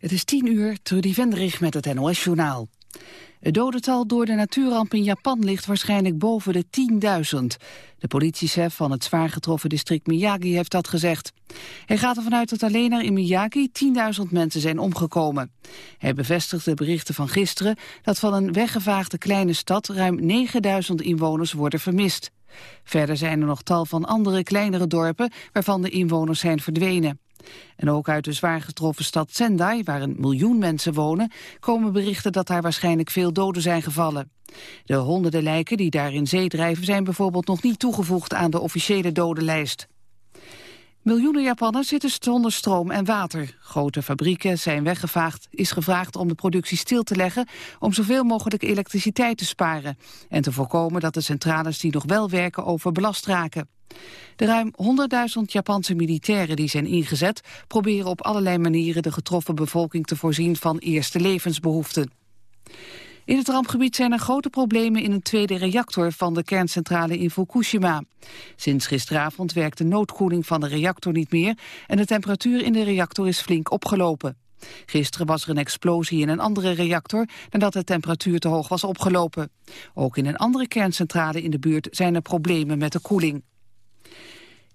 Het is tien uur, Trudy Vendrich met het NOS-journaal. Het dodental door de natuurramp in Japan ligt waarschijnlijk boven de 10.000. De politiechef van het zwaar getroffen district Miyagi heeft dat gezegd. Hij gaat ervan uit dat alleen er in Miyagi 10.000 mensen zijn omgekomen. Hij bevestigt de berichten van gisteren dat van een weggevaagde kleine stad ruim 9.000 inwoners worden vermist. Verder zijn er nog tal van andere kleinere dorpen waarvan de inwoners zijn verdwenen. En ook uit de zwaar getroffen stad Sendai, waar een miljoen mensen wonen, komen berichten dat daar waarschijnlijk veel doden zijn gevallen. De honderden lijken die daar in zee drijven zijn bijvoorbeeld nog niet toegevoegd aan de officiële dodenlijst. Miljoenen Japanners zitten zonder stroom en water. Grote fabrieken zijn weggevaagd, is gevraagd om de productie stil te leggen... om zoveel mogelijk elektriciteit te sparen... en te voorkomen dat de centrales die nog wel werken overbelast raken. De ruim 100.000 Japanse militairen die zijn ingezet... proberen op allerlei manieren de getroffen bevolking te voorzien van eerste levensbehoeften. In het rampgebied zijn er grote problemen in een tweede reactor van de kerncentrale in Fukushima. Sinds gisteravond werkt de noodkoeling van de reactor niet meer en de temperatuur in de reactor is flink opgelopen. Gisteren was er een explosie in een andere reactor nadat de temperatuur te hoog was opgelopen. Ook in een andere kerncentrale in de buurt zijn er problemen met de koeling.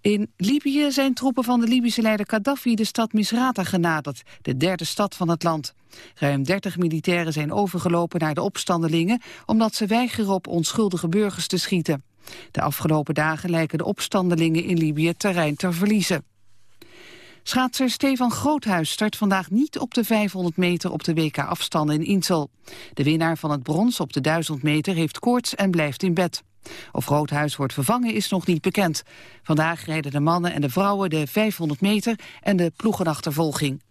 In Libië zijn troepen van de Libische leider Gaddafi de stad Misrata genaderd, de derde stad van het land. Ruim 30 militairen zijn overgelopen naar de opstandelingen, omdat ze weigeren op onschuldige burgers te schieten. De afgelopen dagen lijken de opstandelingen in Libië terrein te verliezen. Schaatser Stefan Groothuis start vandaag niet op de 500 meter op de WK-afstanden in Insel. De winnaar van het brons op de 1000 meter heeft koorts en blijft in bed. Of Roodhuis wordt vervangen is nog niet bekend. Vandaag rijden de mannen en de vrouwen de 500 meter en de ploegenachtervolging.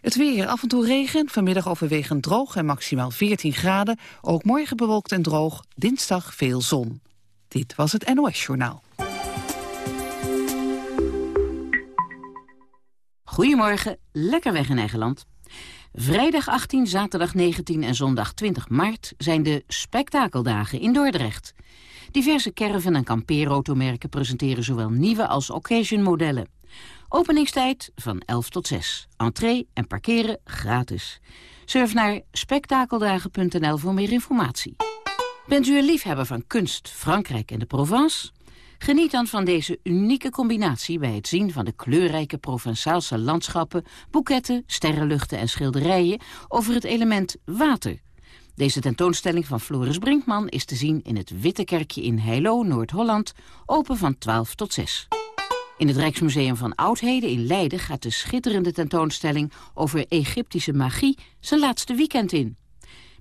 Het weer, af en toe regen, vanmiddag overwegend droog en maximaal 14 graden. Ook morgen bewolkt en droog, dinsdag veel zon. Dit was het NOS Journaal. Goedemorgen, lekker weg in eigen. Vrijdag 18, zaterdag 19 en zondag 20 maart zijn de spektakeldagen in Dordrecht. Diverse caravan- en kampeerautomerken presenteren zowel nieuwe als occasion-modellen. Openingstijd van 11 tot 6. Entree en parkeren gratis. Surf naar spektakeldagen.nl voor meer informatie. Bent u een liefhebber van kunst, Frankrijk en de Provence? Geniet dan van deze unieke combinatie bij het zien van de kleurrijke Provençaalse landschappen, boeketten, sterrenluchten en schilderijen over het element water. Deze tentoonstelling van Floris Brinkman is te zien in het Witte Kerkje in Heilo, Noord-Holland, open van 12 tot 6. In het Rijksmuseum van Oudheden in Leiden gaat de schitterende tentoonstelling over Egyptische magie zijn laatste weekend in.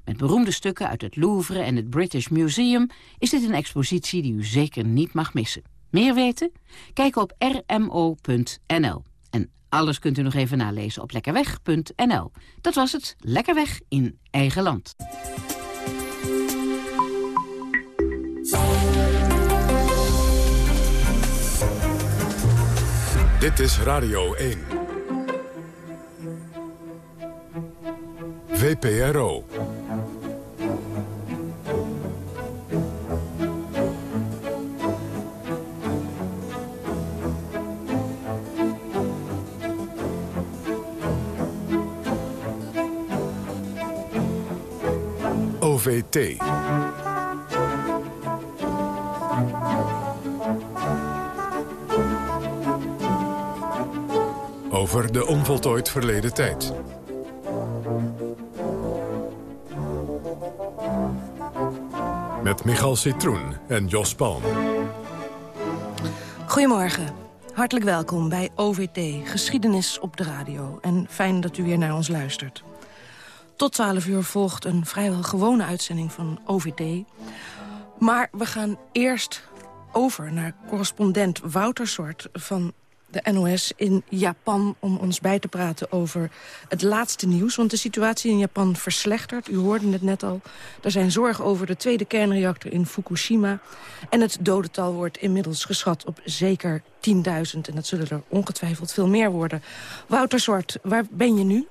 Met beroemde stukken uit het Louvre en het British Museum is dit een expositie die u zeker niet mag missen. Meer weten? Kijk op rmo.nl. Alles kunt u nog even nalezen op lekkerweg.nl. Dat was het. Lekker weg in eigen land. Dit is Radio 1. VPRO. OVT. Over de onvoltooid verleden tijd. Met Michal Citroen en Jos Palm. Goedemorgen. Hartelijk welkom bij OVT, Geschiedenis op de radio. En fijn dat u weer naar ons luistert. Tot 12 uur volgt een vrijwel gewone uitzending van OVT. Maar we gaan eerst over naar correspondent Wouter Soort van de NOS in Japan om ons bij te praten over het laatste nieuws. Want de situatie in Japan verslechtert. U hoorde het net al. Er zijn zorgen over de tweede kernreactor in Fukushima. En het dodental wordt inmiddels geschat op zeker 10.000. En dat zullen er ongetwijfeld veel meer worden. Wouter Soort, waar ben je nu?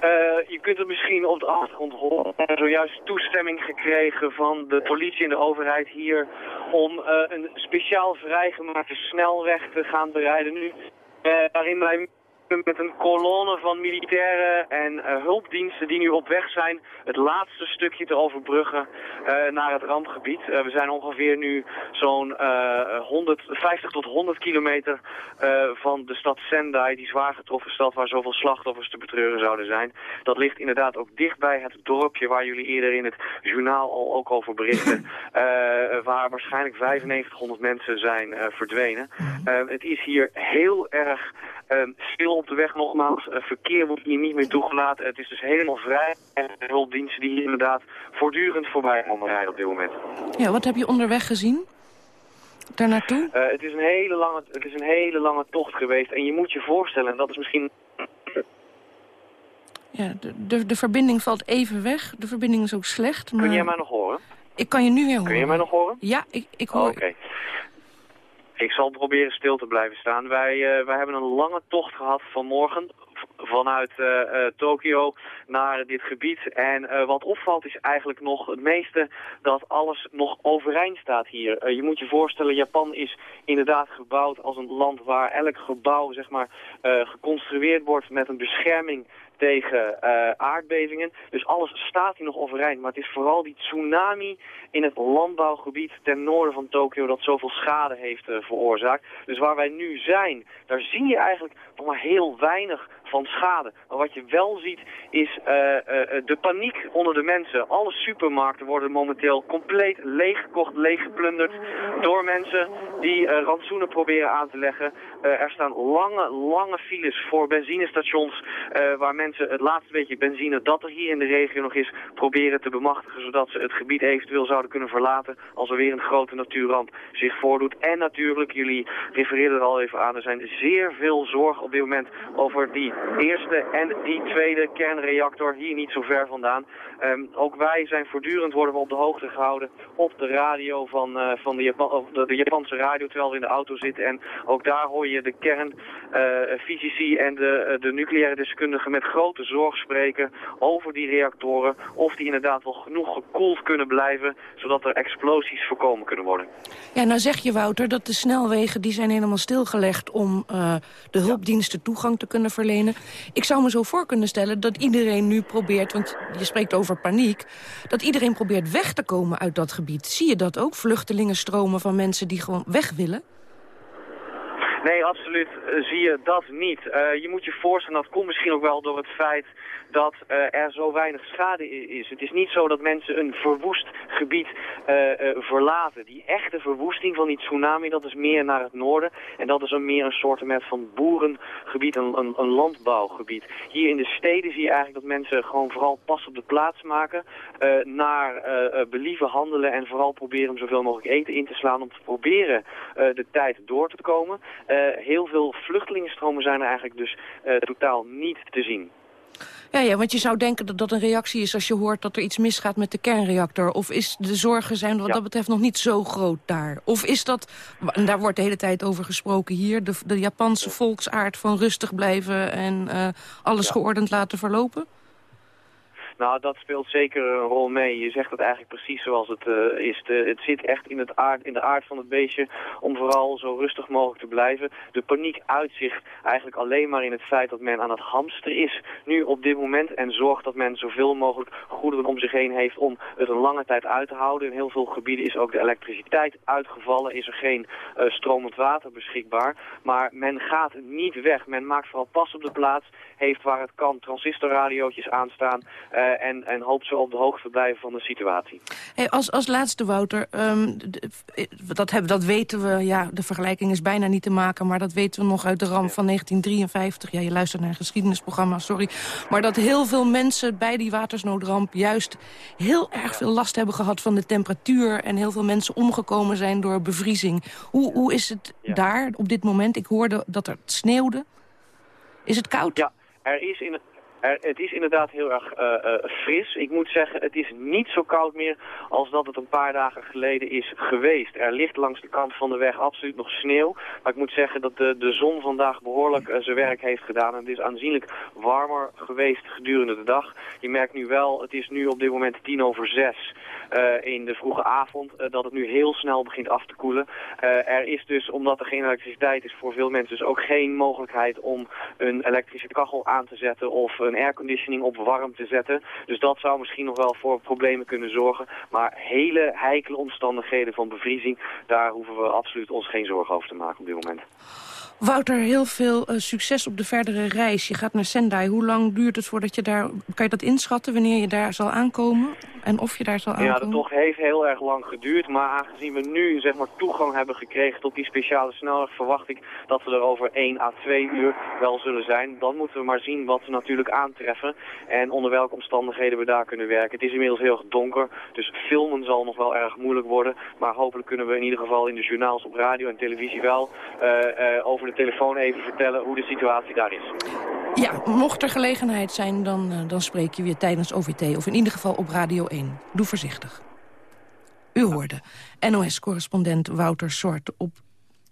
Uh, je kunt het misschien op de achtergrond horen. We hebben zojuist toestemming gekregen van de politie en de overheid hier om uh, een speciaal vrijgemaakte snelweg te gaan bereiden nu. Uh, waarin wij met een kolonne van militairen en uh, hulpdiensten die nu op weg zijn het laatste stukje te overbruggen uh, naar het rampgebied. Uh, we zijn ongeveer nu zo'n 150 tot 100 kilometer van de stad Sendai, die zwaar getroffen stad waar zoveel slachtoffers te betreuren zouden zijn. Dat ligt inderdaad ook dichtbij het dorpje waar jullie eerder in het journaal al ook over berichten, waar waarschijnlijk 9500 mensen zijn verdwenen. Mhm. het is hier heel erg stil op de weg nogmaals. Uh, verkeer wordt hier niet meer toegelaten. Het is dus helemaal vrij. En de hulpdiensten die hier inderdaad voortdurend voorbij komen rijden op dit moment. Ja, wat heb je onderweg gezien? Daar naartoe? Uh, het, is een hele lange, het is een hele lange tocht geweest. En je moet je voorstellen, en dat is misschien... Ja, de, de, de verbinding valt even weg. De verbinding is ook slecht. Maar... Kun jij mij nog horen? Ik kan je nu weer horen. Kun je mij nog horen? Ja, ik, ik hoor... Oké. Ik zal proberen stil te blijven staan. Wij, uh, wij hebben een lange tocht gehad vanmorgen vanuit uh, Tokio naar dit gebied. En wat opvalt is eigenlijk nog het meeste dat alles nog overeind staat hier. je moet je voorstellen, Japan is inderdaad gebouwd als een land waar elk gebouw zeg maar, geconstrueerd wordt met een bescherming tegen uh, aardbevingen. Dus alles staat hier nog overeind. Maar het is vooral die tsunami in het landbouwgebied ten noorden van Tokio dat zoveel schade heeft uh, veroorzaakt. Dus waar wij nu zijn, daar zie je eigenlijk nog maar heel weinig van schade. Maar wat je wel ziet is uh, de paniek onder de mensen. Alle supermarkten worden momenteel compleet leeggekocht, leeggeplunderd door mensen die rantsoenen proberen aan te leggen. Er staan lange, lange files voor benzinestations waar mensen het laatste beetje benzine dat er hier in de regio nog is proberen te bemachtigen. Zodat ze het gebied eventueel zouden kunnen verlaten als er weer een grote natuurramp zich voordoet. En natuurlijk, jullie refereerden er al even aan, er zijn zeer veel zorgen op dit moment over die eerste en die tweede kernreactor hier niet zo ver vandaan. Um, ook wij zijn voortdurend worden we op de hoogte gehouden op de radio van, uh, van de, de, Japanse radio terwijl we in de auto zitten. En ook daar hoor je de kernfysici uh, en de, uh, de nucleaire deskundigen met grote zorg spreken over die reactoren. Of die inderdaad wel genoeg gekoeld kunnen blijven, zodat er explosies voorkomen kunnen worden. Ja, nou zeg je Wouter dat de snelwegen die zijn helemaal stilgelegd om uh, de hulpdiensten toegang te kunnen verlenen. Ik zou me zo voor kunnen stellen dat iedereen nu probeert, want je spreekt over paniek, dat iedereen probeert weg te komen uit dat gebied. Zie je dat ook? Vluchtelingenstromen van mensen die gewoon weg willen? Nee, absoluut uh, zie je dat niet. Uh, je moet je voorstellen, dat komt misschien ook wel door het feit dat uh, er zo weinig schade is. Het is niet zo dat mensen een verwoest gebied verlaten. Die echte verwoesting van die tsunami, dat is meer naar het noorden. En dat is een meer een soort van boerengebied, een, een, een, landbouwgebied. Hier in de steden zie je eigenlijk dat mensen gewoon vooral pas op de plaats maken. naar believen handelen en vooral proberen om zoveel mogelijk eten in te slaan. Om te proberen de tijd door te komen. Eh, heel veel vluchtelingenstromen zijn er eigenlijk dus eh, totaal niet te zien. Ja, ja, want je zou denken dat dat een reactie is als je hoort dat er iets misgaat met de kernreactor. Of is de zorgen zijn wat dat betreft nog niet zo groot daar? Of is dat, en daar wordt de hele tijd over gesproken hier, de, de Japanse volksaard van rustig blijven en uh, alles geordend laten verlopen? Nou, dat speelt zeker een rol mee. Je zegt het eigenlijk precies zoals het uh, is. Het zit echt in, het aard, in de aard van het beestje om vooral zo rustig mogelijk te blijven. De paniek uitzicht eigenlijk alleen maar in het feit dat men aan het hamsteren is nu op dit moment. En zorgt dat men zoveel mogelijk goederen om zich heen heeft om het een lange tijd uit te houden. In heel veel gebieden is ook de elektriciteit uitgevallen. Is er geen uh, stromend water beschikbaar. Maar men gaat niet weg. Men maakt vooral pas op de plaats. Heeft waar het kan transistorradiootjes aanstaan. Uh, eh, en, en hoopt zo op de hoogte te blijven van de situatie. Hey, als, als laatste, Wouter, um, dat, hebben, dat weten we, ja, de vergelijking is bijna niet te maken... maar dat weten we nog uit de ramp van 1953. Ja, je luistert naar een geschiedenisprogramma, sorry. Maar dat heel veel mensen bij die watersnoodramp... juist heel erg veel last hebben gehad van de temperatuur... en heel veel mensen omgekomen zijn door bevriezing. Hoe, hoe is het daar op dit moment? Ik hoorde dat er sneeuwde. Is het koud? Ja, er is in, Het is inderdaad heel erg uh, fris. Ik moet zeggen, het is niet zo koud meer als dat het een paar dagen geleden is geweest. Er ligt langs de kant van de weg absoluut nog sneeuw. Maar ik moet zeggen dat de, de zon vandaag behoorlijk uh, zijn werk heeft gedaan. En het is aanzienlijk warmer geweest gedurende de dag. Je merkt nu wel, het is nu op dit moment tien over zes. In de vroege avond, dat het nu heel snel begint af te koelen. Er is dus, omdat er geen elektriciteit is, voor veel mensen dus ook geen mogelijkheid om een elektrische kachel aan te zetten of een airconditioning op warm te zetten. Dus dat zou misschien nog wel voor problemen kunnen zorgen. Maar hele heikele omstandigheden van bevriezing, daar hoeven we absoluut ons geen zorgen over te maken op dit moment. Wouter, heel veel uh, succes op de verdere reis. Je gaat naar Sendai. Hoe lang duurt het voordat je daar... Kan je dat inschatten wanneer je daar zal aankomen? En of je daar zal aankomen? Ja, de tocht heeft heel erg lang geduurd. Maar aangezien we nu zeg maar, toegang hebben gekregen tot die speciale snelweg... verwacht ik dat we er over 1 à 2 uur wel zullen zijn. Dan moeten we maar zien wat we natuurlijk aantreffen. En onder welke omstandigheden we daar kunnen werken. Het is inmiddels heel donker. Dus filmen zal nog wel erg moeilijk worden. Maar hopelijk kunnen we in ieder geval in de journaals op radio en televisie wel... Uh, uh, over de telefoon even vertellen hoe de situatie daar is. Ja, mocht er gelegenheid zijn, dan, uh, dan spreek je weer tijdens OVT... of in ieder geval op Radio 1. Doe voorzichtig. U hoorde NOS-correspondent Wouter Sort op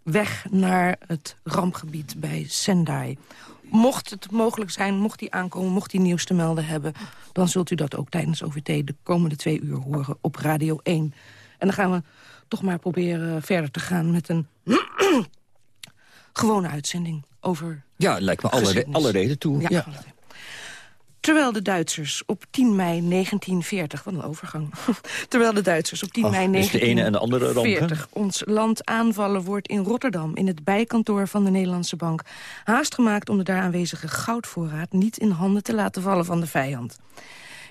weg naar het rampgebied bij Sendai. Mocht het mogelijk zijn, mocht hij aankomen, mocht hij nieuws te melden hebben... dan zult u dat ook tijdens OVT de komende twee uur horen op Radio 1. En dan gaan we toch maar proberen verder te gaan met een gewone uitzending over Ja, lijkt me alle, alle reden toe. Ja, ja. Terwijl de Duitsers op 10 mei 1940... Wat een overgang. Terwijl de Duitsers op 10 Ach, mei dus de ene en de andere ramp, 1940 ons land aanvallen... wordt in Rotterdam, in het bijkantoor van de Nederlandse Bank... haast gemaakt om de daar aanwezige goudvoorraad... niet in handen te laten vallen van de vijand.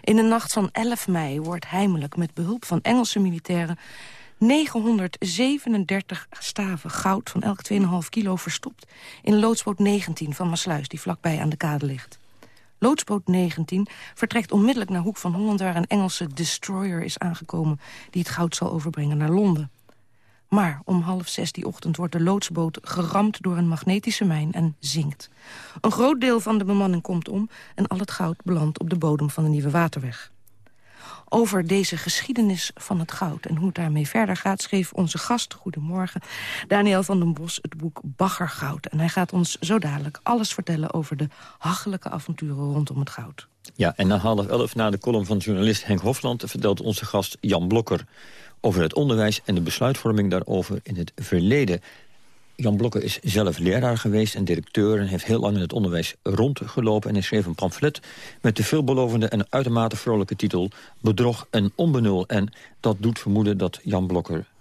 In de nacht van 11 mei wordt heimelijk met behulp van Engelse militairen... 937 staven goud van elk 2,5 kilo verstopt... in loodsboot 19 van Maasluis, die vlakbij aan de kade ligt. Loodsboot 19 vertrekt onmiddellijk naar Hoek van Holland... waar een Engelse destroyer is aangekomen... die het goud zal overbrengen naar Londen. Maar om half zes die ochtend wordt de loodsboot geramd door een magnetische mijn en zinkt. Een groot deel van de bemanning komt om... en al het goud belandt op de bodem van de Nieuwe Waterweg. Over deze geschiedenis van het goud en hoe het daarmee verder gaat... schreef onze gast, goedemorgen, Daniel van den Bos het boek Baggergoud. En hij gaat ons zo dadelijk alles vertellen over de hachelijke avonturen rondom het goud. Ja, en na half elf na de column van journalist Henk Hofland... vertelt onze gast Jan Blokker over het onderwijs en de besluitvorming daarover in het verleden. Jan Blokker is zelf leraar geweest en directeur... en heeft heel lang in het onderwijs rondgelopen... en hij schreef een pamflet met de veelbelovende en uitermate vrolijke titel... Bedrog en onbenul. En dat doet vermoeden dat Jan Blokker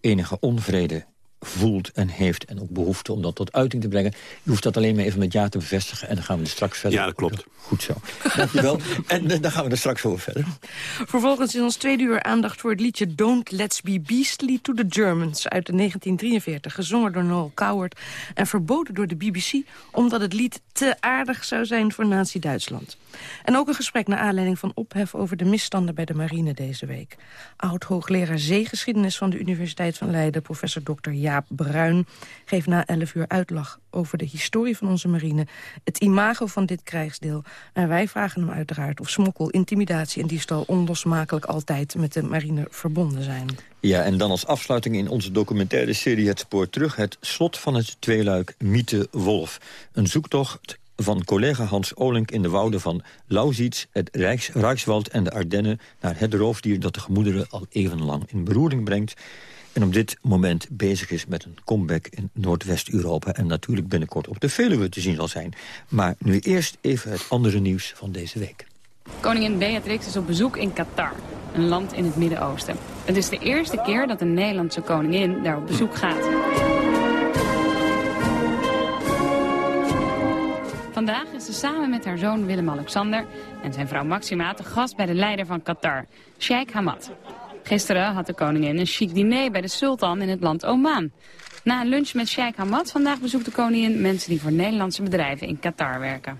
enige onvrede voelt en heeft en ook behoefte om dat tot uiting te brengen. Je hoeft dat alleen maar even met ja te bevestigen... en dan gaan we er straks verder. Ja, dat klopt. Goed zo. Dankjewel. en uh, dan gaan we er straks over verder. Vervolgens is ons tweede uur aandacht voor het liedje... Don't Let's Be Beastly to the Germans uit 1943. Gezongen door Noel Coward en verboden door de BBC... omdat het lied te aardig zou zijn voor nazi-Duitsland. En ook een gesprek naar aanleiding van ophef over de misstanden bij de marine deze week. Oud-hoogleraar zeegeschiedenis van de Universiteit van Leiden... professor Dr. Jaap Bruin geeft na 11 uur uitlag over de historie van onze marine... het imago van dit krijgsdeel. En wij vragen hem uiteraard of smokkel, intimidatie en diefstal... onlosmakelijk altijd met de marine verbonden zijn. Ja, en dan als afsluiting in onze documentaire serie Het Spoor Terug... het slot van het tweeluik Mythe Wolf. Een zoektocht van collega Hans Olink in de wouden van Lausitz... het Rijks, Rijkswald en de Ardennen naar het roofdier... dat de gemoederen al evenlang in beroering brengt en op dit moment bezig is met een comeback in Noordwest-Europa... en natuurlijk binnenkort op de Veluwe te zien zal zijn. Maar nu eerst even het andere nieuws van deze week. Koningin Beatrix is op bezoek in Qatar, een land in het Midden-Oosten. Het is de eerste keer dat een Nederlandse koningin daar op bezoek gaat. Vandaag is ze samen met haar zoon Willem-Alexander en zijn vrouw Maxima te gast bij de leider van Qatar, Sheikh Hamad. Gisteren had de koningin een chic diner bij de sultan in het land Oman. Na een lunch met Sheikh Hamad vandaag bezoekt de koningin mensen die voor Nederlandse bedrijven in Qatar werken.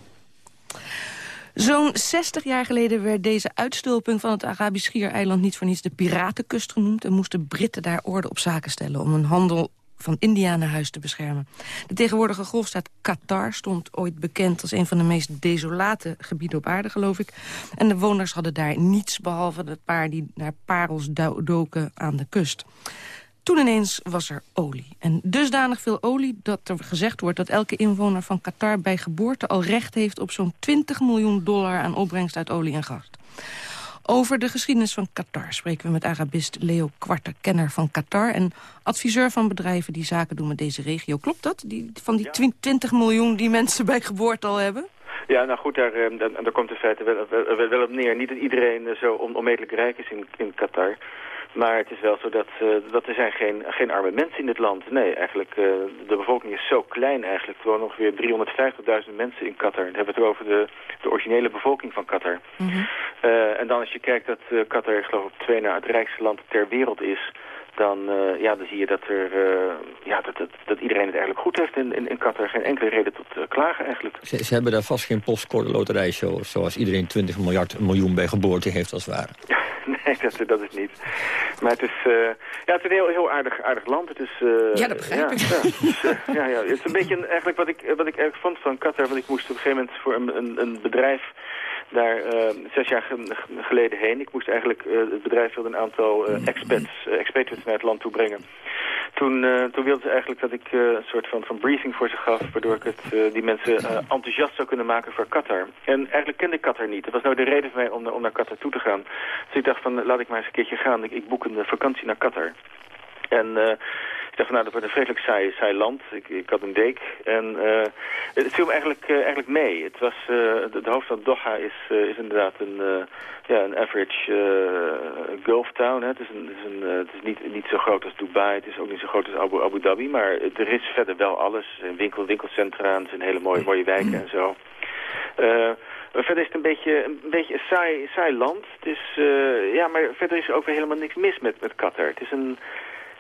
Zo'n 60 jaar geleden werd deze uitstulping van het Arabisch Schiereiland niet voor niets de Piratenkust genoemd... en moesten Britten daar orde op zaken stellen om hun handel van India naar huis te beschermen. De tegenwoordige golfstaat Qatar stond ooit bekend als een van de meest desolate gebieden op aarde, geloof ik. En de woners hadden daar niets behalve het paar die naar parels doken aan de kust. Toen ineens was er olie. En dusdanig veel olie dat er gezegd wordt... dat elke inwoner van Qatar bij geboorte al recht heeft... op zo'n 20 miljoen dollar aan opbrengst uit olie en gas. Over de geschiedenis van Qatar spreken we met Arabist Leo Kwarter, kenner van Qatar... en adviseur van bedrijven die zaken doen met deze regio. Klopt dat, die, van die 20 miljoen die mensen bij geboorte al hebben? Ja, nou goed, daar, eh, daar, komt in feite wel, wel, wel, op neer. Niet dat iedereen eh, zo onmetelijk rijk is in, in Qatar... Maar het is wel zo dat, uh, dat er zijn geen, geen arme mensen in dit land. Nee, eigenlijk, uh, de bevolking is zo klein eigenlijk. Er wonen ongeveer 350.000 mensen in Qatar. Dan hebben we het over de, de originele bevolking van Qatar. Mm -hmm. uh, en dan als je kijkt dat Qatar, geloof ik, twee na het rijkste land ter wereld is dan, uh, ja, dan zie je dat, er, uh, ja, dat, dat, dat, iedereen het eigenlijk goed heeft in, in, in Qatar. Geen enkele reden tot uh, klagen eigenlijk. Ze, ze, hebben daar vast geen postcode loterijshow... zoals iedereen 20 miljard miljoen bij geboorte heeft als het ware. nee, dat, dat is niet. Maar het is, ja, het is een heel, heel aardig, aardig land. Het is, ja, dat begrijp ja, ik. Ja, dus, ja, ja, het is een beetje eigenlijk wat ik, wat ik eigenlijk vond van Qatar. Want ik moest op een gegeven moment voor een, een, een bedrijf daar uh, zes jaar geleden heen. Ik moest eigenlijk, uh, het bedrijf wilde een aantal uh, expats, expatriates naar het land toe brengen. Toen, toen wilden ze eigenlijk dat ik een soort van, van briefing voor ze gaf, waardoor ik het, die mensen enthousiast zou kunnen maken voor Qatar. En eigenlijk kende ik Qatar niet. Dat was nou de reden voor mij om, om naar Qatar toe te gaan. Dus ik dacht van, laat ik maar eens een keertje gaan. Ik, ik boek een vakantie naar Qatar. En ik dacht, nou, dat wordt een vreselijk saai, saai land. Ik, ik had een deek. En uh, het viel me eigenlijk, uh, eigenlijk mee. Het was, uh, de, de, hoofdstad Doha is, is inderdaad een, ja, een average Gulf town. Hè. Het is, een, het is, een, het is niet, niet zo groot als Dubai. Het is ook niet zo groot als Abu, Dhabi. Maar er is verder wel alles. Winkel, winkelcentra. Het zijn hele mooie, mooie wijken en zo. verder is het een beetje een, beetje een saai, saai land. Het is, ja, maar verder is er ook weer helemaal niks mis met, met Qatar. Het is een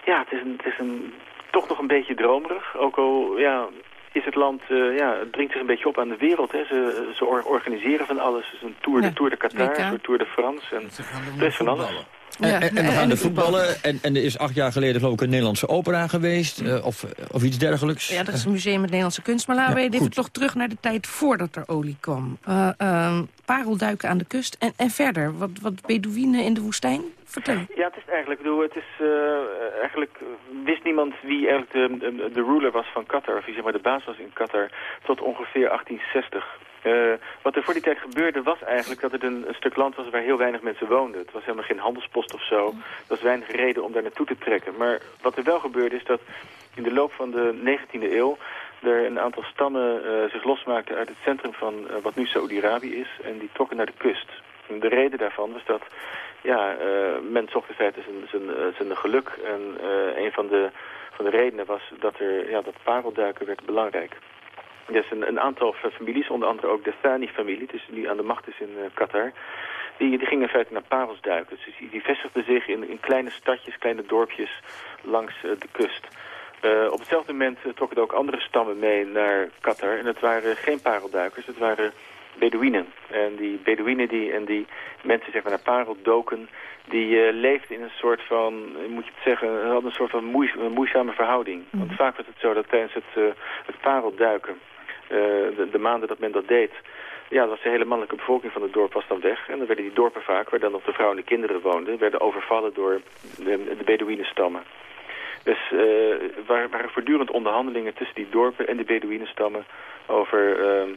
ja, het is, een, het is een, toch nog een beetje dromerig. Ook al ja, is het land, uh, ja, het dringt zich een beetje op aan de wereld. Hè. Ze, ze organiseren van alles. Het is een tour, de Tour de Qatar, de Tour de France. En er is van alles. Ja, en, en, we gaan de voetballen. En, en er is acht jaar geleden geloof ik een Nederlandse opera geweest. Uh, of, of iets dergelijks. Ja, dat is een museum met Nederlandse kunst. Maar laten we even toch terug naar de tijd voordat er olie kwam. Uh, uh, parelduiken aan de kust. En, en verder, wat, wat Bedouinen in de woestijn? Ja, het is eigenlijk, bedoel, het is eigenlijk, wist niemand wie eigenlijk de, de, ruler was van Qatar. Of wie zeg maar de baas was in Qatar. Tot ongeveer 1860. Uh, wat er voor die tijd gebeurde was eigenlijk dat het een, stuk land was waar heel weinig mensen woonden. Het was helemaal geen handelspost of zo. Er was weinig reden om daar naartoe te trekken. Maar wat er wel gebeurde is dat in de loop van de 19e eeuw er een aantal stammen uh, zich losmaakten uit het centrum van wat nu Saudi-Arabië is. En die trokken naar de kust. De reden daarvan was dat ja, men zocht in feite zijn, zijn, zijn geluk. En een van de, van de redenen was dat, er, ja, dat parelduiken werd belangrijk. Is een, een, aantal families, onder andere ook de Thani-familie, dus die aan de macht is in Qatar. Die, die gingen in feite naar parels duiken. Dus die, vestigden zich in, in kleine stadjes, kleine dorpjes langs de kust. Op hetzelfde moment trokken er ook andere stammen mee naar Qatar. En het waren geen parelduikers, het waren Bedouinen. En die Bedouinen die, en die mensen zeg maar, naar parel doken, die uh, leefden in een soort van, moet je het zeggen, hadden een soort van moeis, een moeizame verhouding. Mm. Want vaak was het zo dat tijdens het, uh, het parelduiken uh, de, de, maanden dat men dat deed, ja, was de hele mannelijke bevolking van het dorp was dan weg. En dan werden die dorpen vaak, waar dan nog de vrouwen en de kinderen woonden, werden overvallen door de, de Bedouinenstammen. Dus er waren voortdurend onderhandelingen tussen die dorpen en de Bedouinenstammen over uh,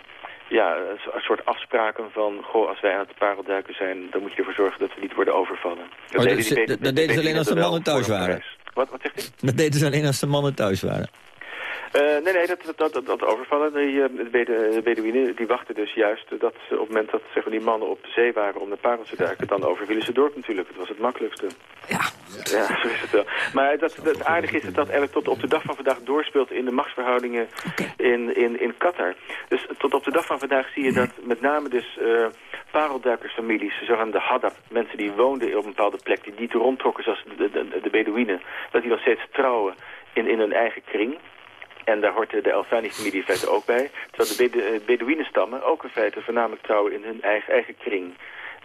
ja, een soort afspraken van... goh, als wij aan het parelduiken zijn, dan moet je ervoor zorgen dat we niet worden overvallen. Dat, oh, deden, dus, dat, dat deden ze alleen als de mannen thuis waren? Wat, wat zegt u? Dat deden ze alleen als de mannen thuis waren? Uh, nee, nee, dat, dat, dat, dat overvallen, die, uh, de Bedouinen, die wachten dus juist dat ze op het moment dat zeg maar, die mannen op zee waren om de parels te duiken, dan overvielen ze dorp natuurlijk. Dat was het makkelijkste. Ja. Ja, zo is het wel. Maar dat, het aardige is dat dat eigenlijk tot op de dag van vandaag doorspeelt in de machtsverhoudingen in, in, in Qatar. Dus tot op de dag van vandaag zie je dat met name dus uh, parelduikersfamilies, zogenaamde Haddab, mensen die woonden op een bepaalde plek, die niet rondtrokken zoals de, de, de Bedouinen, dat die nog steeds trouwen in, in hun eigen kring. En daar hoort de Alfani-familie ook bij. Terwijl de Bedouinenstammen ook in feite voornamelijk trouwen in hun eigen, eigen kring.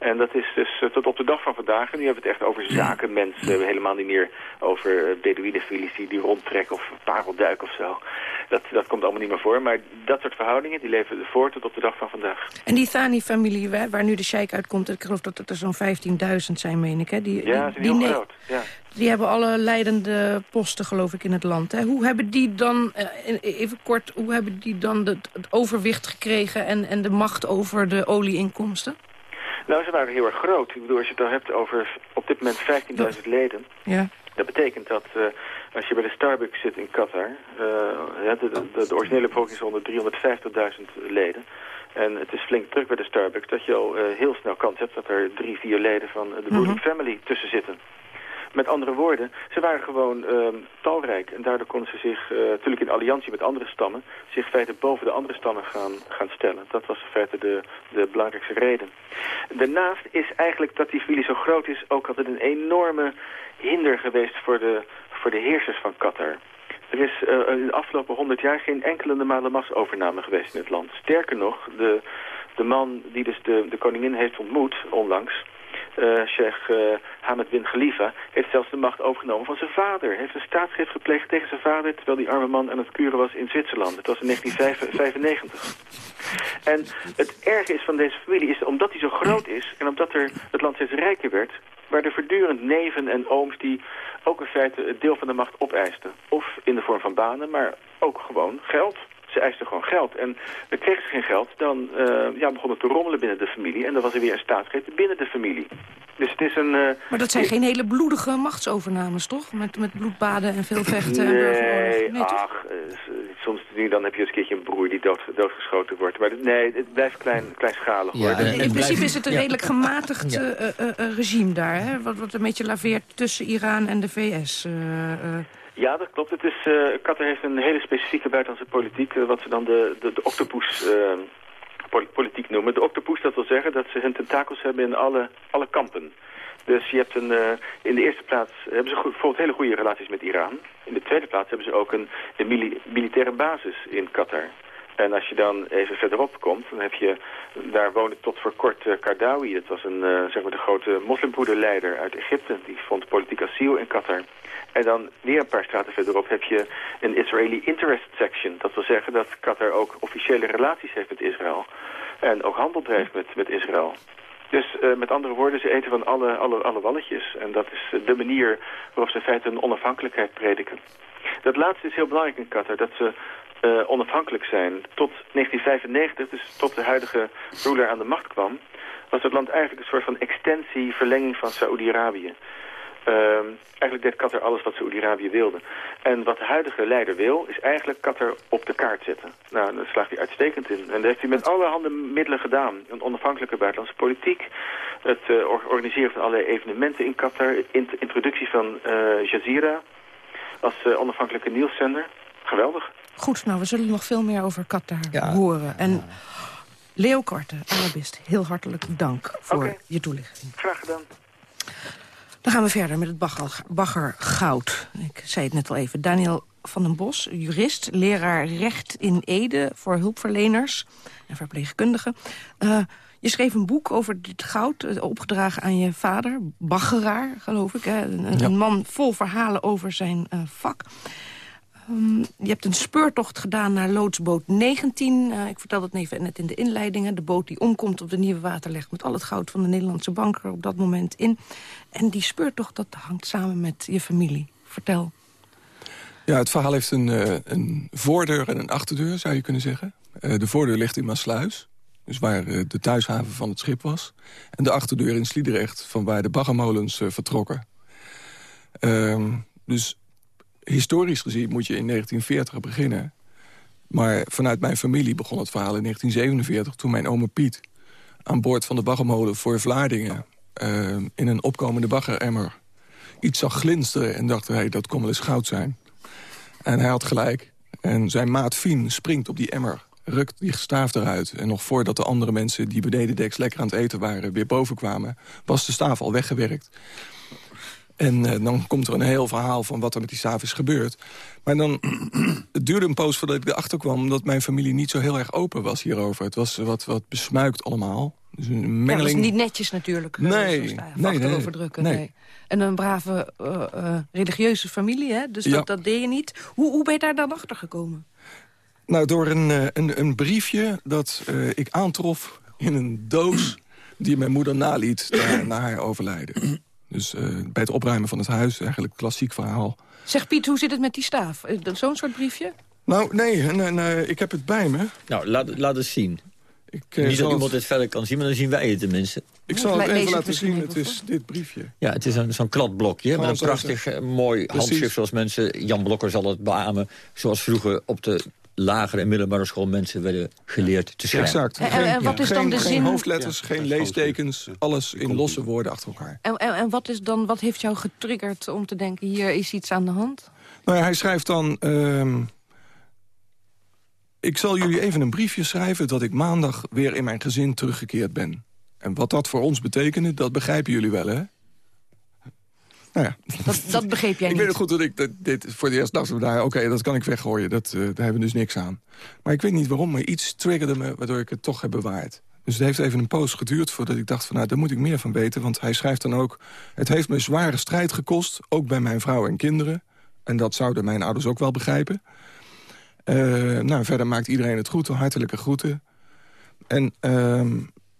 En dat is dus eh, tot op de dag van vandaag. En nu hebben we het echt over zaken. Mensen helemaal niet meer over uh, Bedouinenfamilies die, die rondtrekken of parelduiken of zo. Dat, dat komt allemaal niet meer voor. Maar dat soort verhoudingen die leven voor tot op de dag van vandaag. En die Thani-familie waar nu de sheik uitkomt... ik geloof dat het er zo'n 15.000 zijn, meen ik. Hè? Die, ja, die, groot. Ja. Die hebben alle leidende posten, geloof ik, in het land. Hè? Hoe hebben die dan, eh, even kort, hoe hebben die dan het overwicht gekregen... En, en de macht over de olieinkomsten? Nou, ze waren heel erg groot. Ik bedoel, als je het dan hebt over op dit moment 15.000 leden... Ja. Dat betekent dat uh, als je bij de Starbucks zit in Qatar... Uh, de, de, de, originele bevolking is onder 350.000 leden... En het is flink druk bij de Starbucks dat je al uh, heel snel kans hebt... dat er drie, vier leden van de ruling mm -hmm. family tussen zitten. Met andere woorden, ze waren gewoon uh, talrijk. En daardoor konden ze zich, uh, natuurlijk in alliantie met andere stammen... zich in feite boven de andere stammen gaan, gaan stellen. Dat was in feite de, de belangrijkste reden. Daarnaast is eigenlijk dat die familie zo groot is... ook altijd een enorme hinder geweest voor de, voor de heersers van Qatar. Er is uh, in de afgelopen honderd jaar geen enkele normale machtsovername geweest in het land. Sterker nog, de, de man die dus de, de koningin heeft ontmoet onlangs... Uh, Sheikh uh, Hamid bin Khalifa heeft zelfs de macht overgenomen van zijn vader. Hij heeft een staatsgreep gepleegd tegen zijn vader... terwijl die arme man aan het kuren was in Zwitserland. Het was in 1995. En het erge is van deze familie is omdat hij zo groot is... en omdat er het land steeds rijker werd... waren er voortdurend neven en ooms die ook in feite het deel van de macht opeisten. Of in de vorm van banen, maar ook gewoon geld. Ze eisten gewoon geld. En dan kregen ze geen geld, dan uh, ja, begon het te rommelen binnen de familie. En dan was er weer een staatsgreep binnen de familie. Dus het is een... Uh, maar dat zijn geen hele bloedige machtsovernames, toch? Met, met bloedbaden en veel vechten nee, en burgeroorlog? Nee, ach, uh, soms nu dan heb je eens een keertje een broer die dood, doodgeschoten wordt. Maar nee, het blijft klein, kleinschalig. Ja, hoor. in principe is het een redelijk gematigd ja. regime daar, hè? Wat, wat een beetje laveert tussen Iran en de VS. Ja, dat klopt. Het is, uh, Qatar heeft een hele specifieke buitenlandse politiek, uh, wat ze dan de, de, de octopus uh, politiek noemen. De octopus, dat wil zeggen dat ze hun tentakels hebben in alle, alle kampen. Dus je hebt een, in de eerste plaats hebben ze bijvoorbeeld hele goede relaties met Iran. In de tweede plaats hebben ze ook een, een mili militaire basis in Qatar. En als je dan even verderop komt, dan heb je, daar woonde tot voor kort uh, Kardawi. Dat was een, zeg maar de grote moslimbroederleider uit Egypte. Die vond politiek asiel in Qatar. En dan weer een paar straten verderop heb je een Israeli Interest Section. Dat wil zeggen dat Qatar ook officiële relaties heeft met Israël. En ook handel drijft met, met Israël. Dus uh, met andere woorden, ze eten van alle, alle, alle walletjes. En dat is de manier waarop ze in feite een onafhankelijkheid prediken. Dat laatste is heel belangrijk in Qatar, dat ze uh, onafhankelijk zijn. Tot 1995, dus tot de huidige ruler aan de macht kwam... was het land eigenlijk een soort van extensie, verlenging van Saoedi-Arabië. Uh, eigenlijk deed Qatar alles wat Saoedi-Arabië wilde. En wat de huidige leider wil, is eigenlijk Qatar op de kaart zetten. Nou, daar slaagt hij uitstekend in. En dat heeft hij met allerhande middelen gedaan. Een onafhankelijke buitenlandse politiek, het uh, organiseren van allerlei evenementen in Qatar, int introductie van uh, Jazeera als uh, onafhankelijke nieuwszender. Geweldig. Goed, nou, we zullen nog veel meer over Qatar ja. horen. En Leo Korte, Arabist, heel hartelijk dank voor okay. je toelichting. Graag gedaan. Dan gaan we verder met het bagger, goud. Ik zei het net al even. Daniel van den Bos, jurist, leraar recht in Ede... voor hulpverleners en verpleegkundigen. Uh, je schreef een boek over dit goud, opgedragen aan je vader. Baggeraar, geloof ik. Hè? Een, ja. een man vol verhalen over zijn uh, vak. Um, je hebt een speurtocht gedaan naar loodsboot 19. Uh, ik vertelde het even net in de inleidingen. De boot die omkomt op de Nieuwe Waterleg... met al het goud van de Nederlandse banken op dat moment in. En die speurtocht, dat hangt samen met je familie. Vertel. Ja, het verhaal heeft een, uh, een voordeur en een achterdeur, zou je kunnen zeggen. Uh, de voordeur ligt in Maasluis. Dus waar de thuishaven van het schip was. En de achterdeur in Sliedrecht, van waar de baggermolens vertrokken. Ehm, dus historisch gezien moet je in 1940 beginnen. Maar vanuit mijn familie begon het verhaal in 1947... toen mijn oma Piet aan boord van de baggermolen voor Vlaardingen... Uh, in een opkomende baggeremmer iets zag glinsteren... en dacht, hey, dat kon wel eens goud zijn. En hij had gelijk. En zijn maat Fien springt op die emmer, rukt die staaf eruit... en nog voordat de andere mensen die beneden deks lekker aan het eten waren... weer boven kwamen, was de staaf al weggewerkt. En uh, dan komt er een heel verhaal van wat er met die staaf is gebeurd. Maar dan, het duurde een poos voordat ik erachter kwam... omdat mijn familie niet zo heel erg open was hierover. Het was wat, wat besmuikt allemaal. Dus een mengeling... Ja, dat is niet netjes natuurlijk. Nee, nee, nee, nee, overdrukken. Nee. nee. En een brave uh, uh, religieuze familie, hè? dus ja. dat, dat deed je niet. Hoe, hoe ben je daar dan achter gekomen? Nou, door een, een, een briefje dat ik aantrof in een doos... die mijn moeder naliet na, na haar overlijden. Dus bij het opruimen van het huis, eigenlijk klassiek verhaal. Zeg Piet, hoe zit het met die staaf? Zo'n soort briefje? Nou, nee, nee, nee, ik heb het bij me. Nou, laat, laat het zien. Ik, uh, Niet dat iemand het verder kan zien, maar dan zien wij het tenminste. Ik zal het even laten zien, het is dit briefje. Ja, het is zo'n kladblokje met een prachtig eh, mooi handschrift... zoals mensen, Jan Blokker zal het beamen... zoals vroeger op de lagere en middelbare school mensen werden geleerd te schrijven. Exact. En, en, en wat is dan de geen zin? hoofdletters, ja, geen leestekens, alles in losse woorden achter elkaar. En, en, en, wat, is dan, wat heeft jou getriggerd om te denken, hier is iets aan de hand? Nou ja, hij schrijft dan... Uh, ik zal jullie even een briefje schrijven dat ik maandag weer in mijn gezin teruggekeerd ben. En wat dat voor ons betekende, dat begrijpen jullie wel, hè? Nou ja. Dat, dat begreep jij ik niet. Ik weet het goed dat ik dat, dit voor het eerst dacht... Oké, okay, dat kan ik weggooien, dat, uh, daar hebben we dus niks aan. Maar ik weet niet waarom, maar iets triggerde me... waardoor ik het toch heb bewaard. Dus het heeft even een poos geduurd voordat ik dacht... van, nou, daar moet ik meer van weten, want hij schrijft dan ook... het heeft me zware strijd gekost, ook bij mijn vrouw en kinderen. En dat zouden mijn ouders ook wel begrijpen. Uh, nou, verder maakt iedereen het goed, hartelijke groeten. En uh,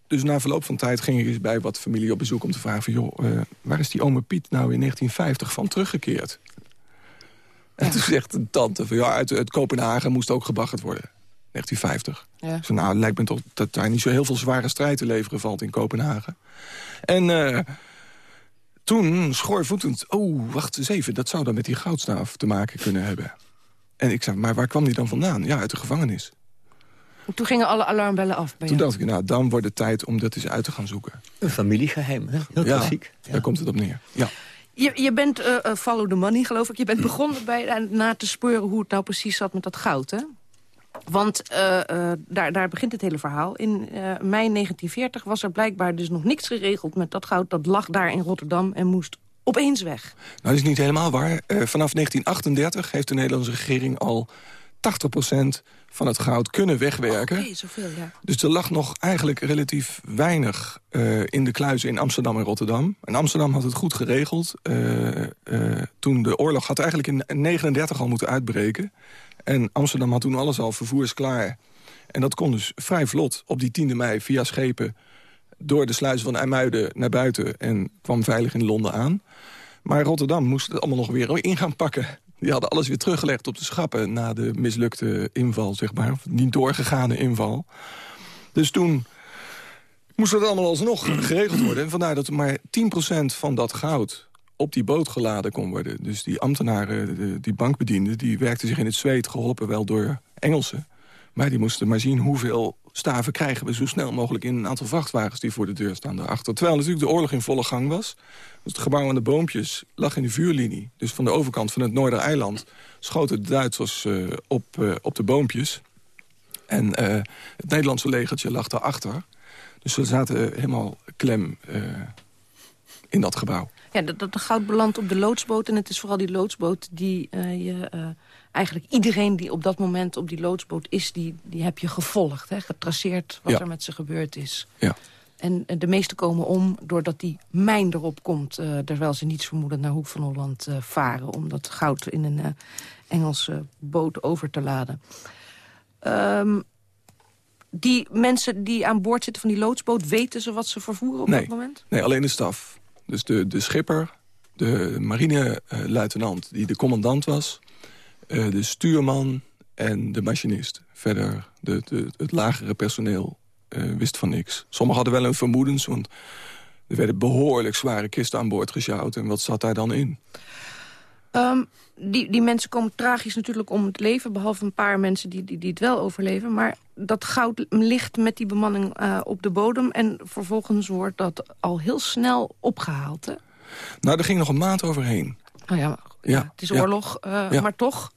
dus na verloop van tijd ging ik eens bij wat familie op bezoek... om te vragen van, joh, uh, waar is die ome Piet nou in 1950 van teruggekeerd? En toen zegt een tante van, ja, uit, uit Kopenhagen moest ook gebaggerd worden. 1950. Ja. Dus, nou, het lijkt me toch dat daar niet zo heel veel zware strijd te leveren valt in Kopenhagen. En uh, toen schoorvoetend, oh, wacht eens even... dat zou dan met die goudstaaf te maken kunnen hebben. En ik zei, maar waar kwam die dan vandaan? Ja, uit de gevangenis. Toen gingen alle alarmbellen af bij Toen dacht ik, nou, dan wordt het tijd om dat eens uit te gaan zoeken. Een familiegeheim, hè? Heel ja, klassiek. Ja. Daar komt het op neer, ja. Je, je bent, uh, uh, follow the money, geloof ik. Je bent begonnen bij, uh, na te sporen hoe het nou precies zat met dat goud, hè? Want daar, daar begint het hele verhaal. In mei 1940 was er blijkbaar dus nog niks geregeld met dat goud. Dat lag daar in Rotterdam en moest opeens weg. Nou, dat is niet helemaal waar. Uh, vanaf 1938 heeft de Nederlandse regering al 80% van het goud kunnen wegwerken. Okay, zoveel, ja. Dus er lag nog eigenlijk relatief weinig uh, in de kluizen in Amsterdam en Rotterdam. En Amsterdam had het goed geregeld. Uh, toen de oorlog had eigenlijk in 39 al moeten uitbreken. En Amsterdam had toen alles al vervoers klaar. En dat kon dus vrij vlot op die 10e mei via schepen door de sluizen van IJmuiden naar buiten... en kwam veilig in Londen aan. Maar Rotterdam moest het allemaal nog weer in gaan pakken. Die hadden alles weer teruggelegd op de schappen... na de mislukte inval, zeg maar. Niet doorgegane inval. Dus toen moest dat allemaal alsnog geregeld worden. En vandaar dat maar 10% van dat goud op die boot geladen kon worden. Dus die ambtenaren, die bankbedienden... die werkten zich in het zweet, geholpen wel door Engelsen. Maar die moesten maar zien hoeveel staven krijgen we zo snel mogelijk... in een aantal vrachtwagens die voor de deur staan daarachter. Terwijl natuurlijk de oorlog in volle gang was. Dus het gebouw aan de boompjes lag in de vuurlinie. Dus van de overkant van het Noordereiland schoten de Duitsers uh, op, uh, op de boompjes. En uh, het Nederlandse legertje lag daarachter. Dus ze zaten helemaal klem in dat gebouw. Ja, dat, dat goud belandt op de loodsboot. En het is vooral die loodsboot die je eigenlijk iedereen die op dat moment op die loodsboot is... die, die heb je gevolgd, hè, getraceerd wat Ja. er met ze gebeurd is. Ja. En eh, de meeste komen om doordat die mijn erop komt... eh, terwijl ze niets vermoedend naar Hoek van Holland eh, varen... om dat goud in een eh, Engelse boot over te laden. Ehm, die mensen die aan boord zitten van die loodsboot... weten ze wat ze vervoeren op Nee. dat moment? Nee, alleen de staf. Dus de, de schipper, de marine-luitenant die de commandant was... eh, de stuurman en de machinist. Verder de, de, het lagere personeel eh, wist van niks. Sommigen hadden wel een vermoedens, want er werden behoorlijk zware kisten aan boord gesjouwd. En wat zat daar dan in? Ehm, die, die mensen komen tragisch natuurlijk om het leven... behalve een paar mensen die, die, die het wel overleven. Maar dat goud ligt met die bemanning eh, op de bodem... en vervolgens wordt dat al heel snel opgehaald, hè? Nou, er ging nog een maand overheen. Oh ja, Ja, het is ja. oorlog, eh, Ja. maar toch...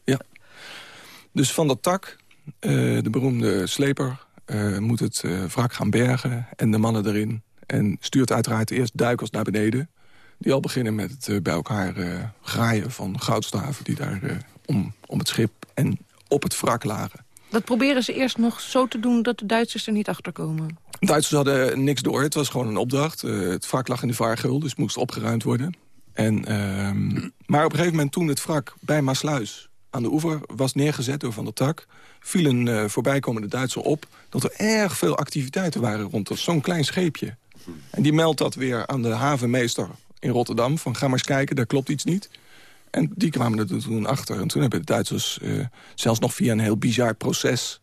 Dus van dat tak, eh, de beroemde sleper, eh, moet het wrak gaan bergen en de mannen erin. En stuurt uiteraard eerst duikers naar beneden. Die al beginnen met het bij elkaar graaien van goudstaven... die daar om, om het schip en op het wrak lagen. Dat proberen ze eerst nog zo te doen dat de Duitsers er niet achter komen. Duitsers hadden niks door. Het was gewoon een opdracht. het wrak lag in de vaargul, dus moest opgeruimd worden. En, ehm, maar op een gegeven moment toen het wrak bij Maasluis aan de oever was neergezet door Van der Tak... viel een uh, voorbijkomende Duitser op dat er erg veel activiteiten waren rond zo'n klein scheepje. En die meldt dat weer aan de havenmeester in Rotterdam. Van ga maar eens kijken, daar klopt iets niet. En die kwamen er toen achter. En toen hebben de Duitsers uh, zelfs nog via een heel bizar proces...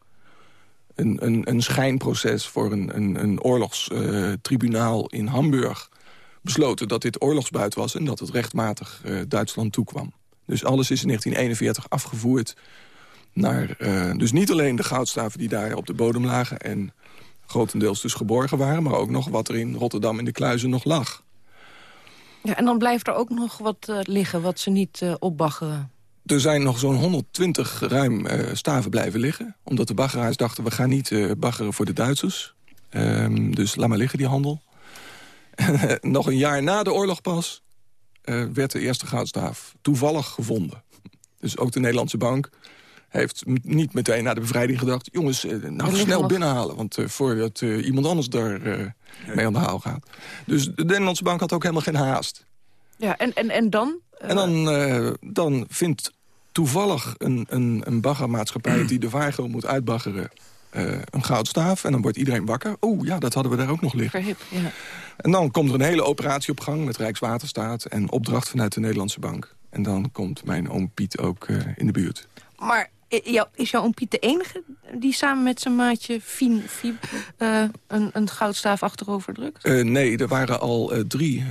een, een, een schijnproces voor een, een, een oorlogstribunaal in Hamburg... besloten dat dit oorlogsbuit was en dat het rechtmatig uh, Duitsland toekwam. Dus alles is in 1941 afgevoerd naar... Uh, dus niet alleen de goudstaven die daar op de bodem lagen... en grotendeels dus geborgen waren... maar ook nog wat er in Rotterdam in de kluizen nog lag. Ja, en dan blijft er ook nog wat uh, liggen wat ze niet opbaggeren. Er zijn nog zo'n 120 ruim staven blijven liggen. Omdat de baggeraars dachten, we gaan niet baggeren voor de Duitsers. Um, dus laat maar liggen, die handel. nog een jaar na de oorlog pas werd de eerste goudstaaf toevallig gevonden. Dus ook de Nederlandse bank heeft niet meteen naar de bevrijding gedacht... jongens, eh, nou snel binnenhalen, want uh, voordat uh, iemand anders daar uh, mee aan de haal gaat. Dus de Nederlandse bank had ook helemaal geen haast. Ja, en, en, en dan? En dan, dan vindt toevallig een, een, een baggermaatschappij... die de vaargel moet uitbaggeren, een goudstaaf. En dan wordt iedereen wakker. Oeh, ja, dat hadden we daar ook nog liggen. Verhip, ja. En dan komt er een hele operatie op gang met Rijkswaterstaat... en opdracht vanuit de Nederlandse bank. En dan komt mijn oom Piet ook in de buurt. Maar is jouw oom Piet de enige die samen met zijn maatje Fien, Fien uh, een, een, goudstaaf achterover drukt? Uh, nee, er waren al uh, drie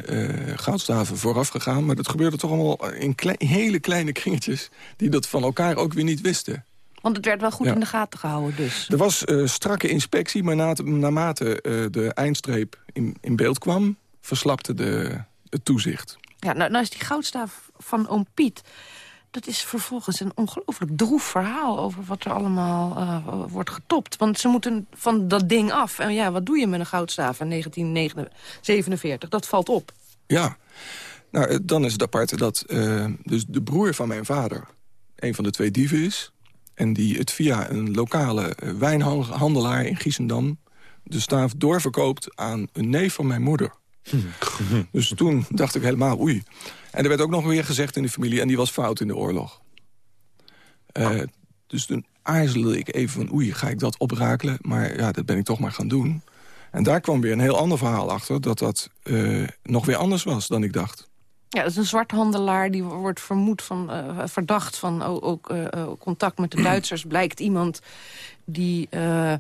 goudstaven vooraf gegaan. Maar dat gebeurde toch allemaal in hele kleine kringetjes... die dat van elkaar ook weer niet wisten. Want het werd wel goed ja. in de gaten gehouden dus. Er was strakke inspectie, maar na, naarmate de eindstreep in, in, beeld kwam... verslapte de, het toezicht. Ja, nou, nou is die goudstaaf van oom Piet dat is vervolgens een ongelooflijk droef verhaal... over wat er allemaal uh, wordt getopt. Want ze moeten van dat ding af. En ja, wat doe je met een goudstaaf in 1947? Dat valt op. Ja, nou, eh, dan is het apart dat uh, dus de broer van mijn vader... een van de twee dieven is... en die het via een lokale wijnhandelaar in Giesendam... de staaf doorverkoopt aan een neef van mijn moeder. dus toen dacht ik helemaal, oei... En er werd ook nog weer gezegd in de familie... en die was fout in de oorlog. Uh, dus toen aarzelde ik even van... oei, ga ik dat oprakelen? Maar ja, dat ben ik toch maar gaan doen. En daar kwam weer een heel ander verhaal achter... dat dat uh, nog weer anders was dan ik dacht. Ja, dat is een zwarthandelaar die wordt vermoed van, uh, verdacht van ook uh, contact met de Duitsers. Blijkt iemand die uh,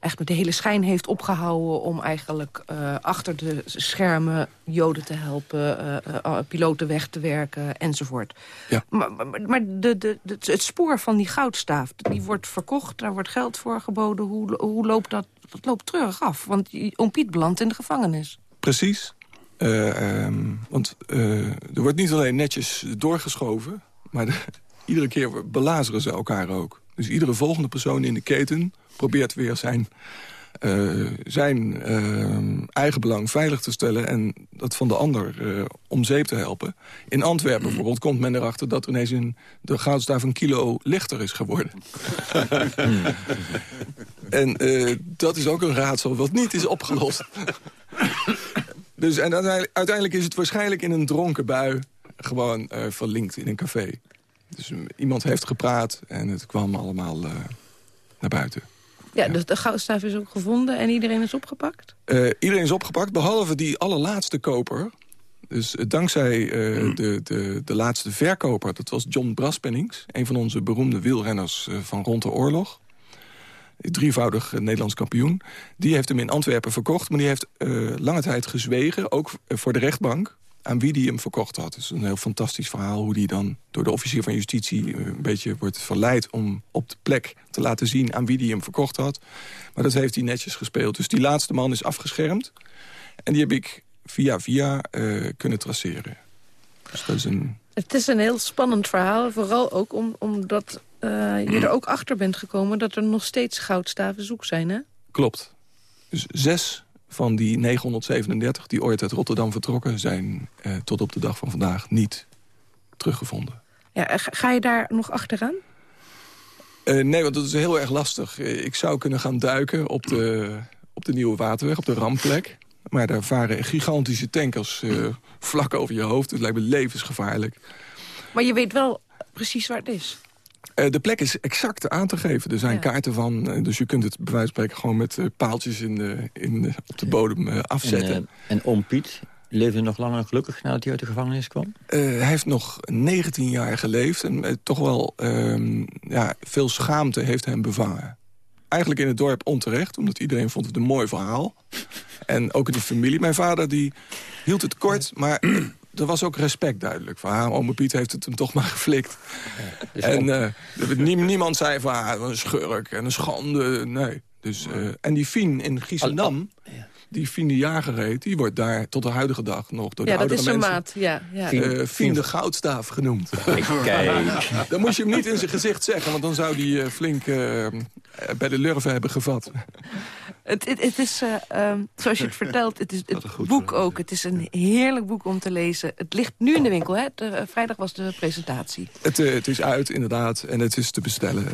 echt met de hele schijn heeft opgehouden... om eigenlijk achter de schermen joden te helpen, piloten weg te werken enzovoort. Ja. Maar, maar, maar de, de, de, het spoor van die goudstaaf, die wordt verkocht, daar wordt geld voor geboden. Hoe, hoe loopt dat? Dat loopt treurig af, want oom Piet belandt in de gevangenis. Precies. Um, want er wordt niet alleen netjes doorgeschoven... maar de, iedere keer belazeren ze elkaar ook. Dus iedere volgende persoon in de keten probeert weer zijn, uh, zijn uh, eigen belang veilig te stellen... en dat van de ander om zeep te helpen. In Antwerpen bijvoorbeeld komt men erachter dat ineens in de goudstaaf een kilo lichter is geworden. en dat is ook een raadsel wat niet is opgelost. dus, en uiteindelijk, uiteindelijk is het waarschijnlijk in een dronken bui gewoon verlinkt in een café. Dus iemand heeft gepraat en het kwam allemaal uh, naar buiten. Ja, dus de goudstaaf is ook gevonden en iedereen is opgepakt? Uh, iedereen is opgepakt, behalve die allerlaatste koper. Dus uh, dankzij mm. de, de, de laatste verkoper, dat was John Braspennings... een van onze beroemde wielrenners van rond de oorlog. Drievoudig Nederlands kampioen. Die heeft hem in Antwerpen verkocht, maar die heeft lange tijd gezwegen... ook voor de rechtbank aan wie die hem verkocht had. Het is een heel fantastisch verhaal hoe die dan door de officier van justitie... Eh, een beetje wordt verleid om op de plek te laten zien aan wie die hem verkocht had. Maar dat heeft hij netjes gespeeld. Dus die laatste man is afgeschermd. En die heb ik via via kunnen traceren. Dus is een... Het is een heel spannend verhaal. Vooral ook om, omdat uh, je er ook achter bent gekomen... dat er nog steeds goudstaven zoek zijn, hè? Klopt. Dus zes van die 937 die ooit uit Rotterdam vertrokken... zijn eh, tot op de dag van vandaag niet teruggevonden. Ja, ga je daar nog achteraan? Uh, nee, want dat is heel erg lastig. Eh, ik zou kunnen gaan duiken op de, op de Nieuwe Waterweg, op de rampplek. Maar daar varen gigantische tankers uh, vlak over je hoofd. Het lijkt me levensgevaarlijk. Maar je weet wel precies waar het is? Uh, de plek is exact aan te geven. Er zijn kaarten van, uh, dus je kunt het bij wijze van spreken... gewoon met uh, paaltjes in de, in op de bodem afzetten. En, en oom Piet leefde nog lang en gelukkig nadat hij uit de gevangenis kwam? hij heeft nog 19 jaar geleefd en toch wel ehm, ja, veel schaamte heeft hem bevangen eigenlijk in het dorp onterecht, omdat iedereen vond het een mooi verhaal. En ook in de familie. Mijn vader die hield het kort, maar er was ook respect duidelijk. Van, ah, ome Piet heeft het hem toch maar geflikt. Ja, en uh, niemand zei van, ah, een schurk en een schande. Nee. Dus, uh, en die Fien in Giesendam... Ja die Fien de Jager heet, die wordt daar tot de huidige dag nog door de ja, oudere mensen... Ja, dat is zijn maat, ja. ja. Uh, Fien de Goudstaaf genoemd. Kijk. Dan moest je hem niet in zijn gezicht zeggen, want dan zou hij uh, flink uh, bij de lurven hebben gevat. Het, het, het is, um, zoals je het vertelt, het is het boek ook. Het is een heerlijk boek om te lezen. Het ligt nu in de winkel, hè? De, vrijdag was de presentatie. Het, het is uit, inderdaad, en het is te bestellen.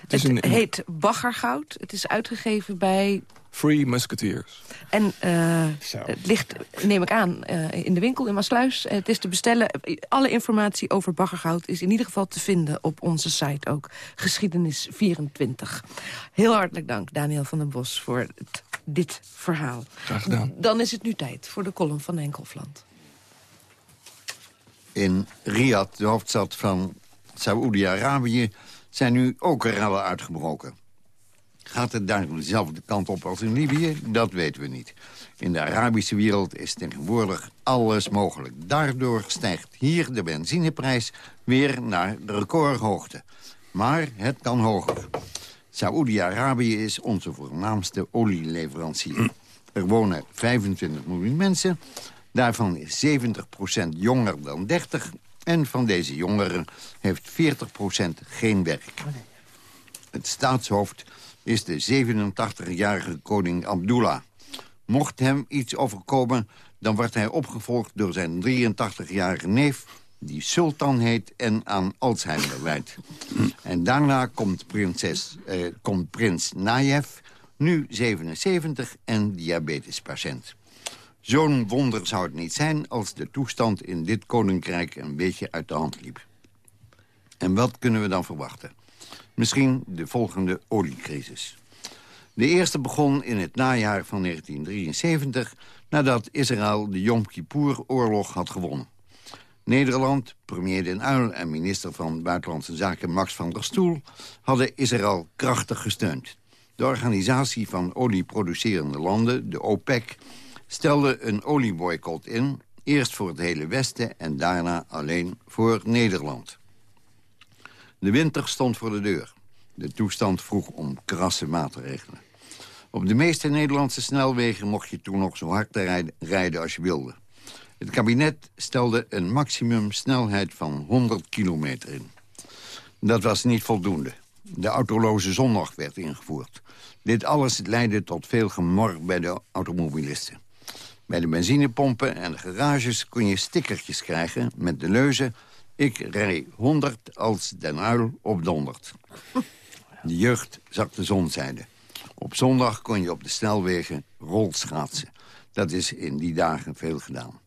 het is het een, heet Baggergoud. Het is uitgegeven bij Free Musketeers. En uh, het ligt, neem ik aan, uh, in de winkel in Maasluis. Het is te bestellen. Alle informatie over baggergoud is in ieder geval te vinden op onze site ook. Geschiedenis24. Heel hartelijk dank, Daniel van den Bos, voor het, dit verhaal. Graag gedaan. Dan is het nu tijd voor de column van Henk Hofland. In Riyadh, de hoofdstad van Saoedi-Arabië, zijn nu ook rellen uitgebroken. Gaat het daar dezelfde kant op als in Libië? Dat weten we niet. In de Arabische wereld is tegenwoordig alles mogelijk. Daardoor stijgt hier de benzineprijs weer naar de recordhoogte. Maar het kan hoger. Saoedi-Arabië is onze voornaamste olieleverancier. Er wonen 25 miljoen mensen. Daarvan is 70% jonger dan 30. En van deze jongeren heeft 40% geen werk. Het staatshoofd is de 87-jarige koning Abdullah. Mocht hem iets overkomen, dan wordt hij opgevolgd door zijn 83-jarige neef... die sultan heet en aan Alzheimer lijdt. En daarna komt, prinses, eh, komt prins Nayef, nu 77 en diabetespatiënt. Zo'n wonder zou het niet zijn als de toestand in dit koninkrijk een beetje uit de hand liep. En wat kunnen we dan verwachten? Misschien de volgende oliecrisis. De eerste begon in het najaar van 1973... nadat Israël de Yom Kippur-oorlog had gewonnen. Nederland, premier Den Uyl en minister van Buitenlandse Zaken Max van der Stoel... hadden Israël krachtig gesteund. De organisatie van olieproducerende landen, de OPEC... stelde een olieboycott in, eerst voor het hele Westen... en daarna alleen voor Nederland. De winter stond voor de deur. De toestand vroeg om krasse maatregelen. Op de meeste Nederlandse snelwegen mocht je toen nog zo hard rijden als je wilde. Het kabinet stelde een maximumsnelheid van 100 kilometer in. Dat was niet voldoende. De autoloze zondag werd ingevoerd. Dit alles leidde tot veel gemor bij de automobilisten. Bij de benzinepompen en de garages kon je stickertjes krijgen met de leuze... ik rij 100 als Den Uil op donderd. De jeugd zag de zonzijde. Op zondag kon je op de snelwegen rolschaatsen. Dat is in die dagen veel gedaan.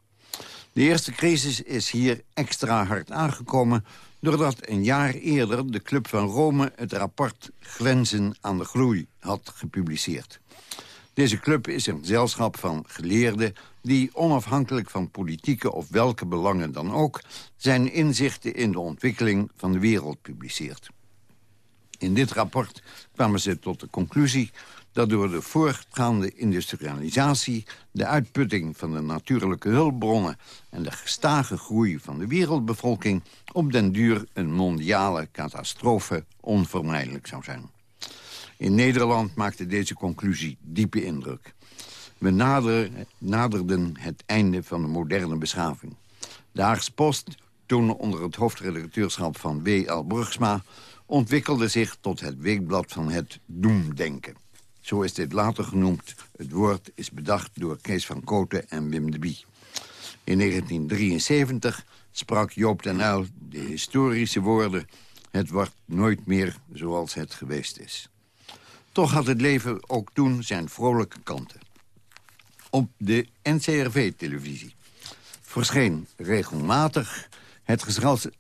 De eerste crisis is hier extra hard aangekomen... doordat een jaar eerder de Club van Rome het rapport Grenzen aan de Groei had gepubliceerd. Deze club is een gezelschap van geleerden... die onafhankelijk van politieke of welke belangen dan ook... zijn inzichten in de ontwikkeling van de wereld publiceert. In dit rapport kwamen ze tot de conclusie dat door de voortgaande industrialisatie... de uitputting van de natuurlijke hulpbronnen... en de gestage groei van de wereldbevolking... op den duur een mondiale catastrofe onvermijdelijk zou zijn. In Nederland maakte deze conclusie diepe indruk. We naderden het einde van de moderne beschaving. De Haagse Post toen onder het hoofdredacteurschap van W.L. Brugsma ontwikkelde zich tot het weekblad van het doemdenken. Zo is dit later genoemd. Het woord is bedacht door Kees van Koten en Wim de Bie. In 1973 sprak Joop den Uyl de historische woorden... het wordt nooit meer zoals het geweest is. Toch had het leven ook toen zijn vrolijke kanten. Op de NCRV-televisie verscheen regelmatig het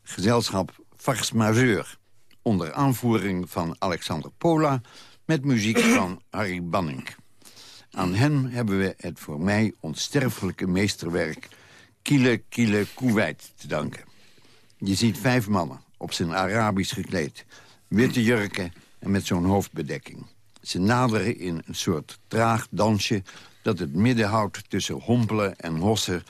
gezelschap Vars Majeur... onder aanvoering van Alexander Pola met muziek van Harry Banning. Aan hem hebben we het voor mij onsterfelijke meesterwerk... Kiele Kiele Kuwait te danken. Je ziet vijf mannen, op zijn Arabisch gekleed... witte jurken en met zo'n hoofdbedekking. Ze naderen in een soort traag dansje... dat het midden houdt tussen hompelen en hossen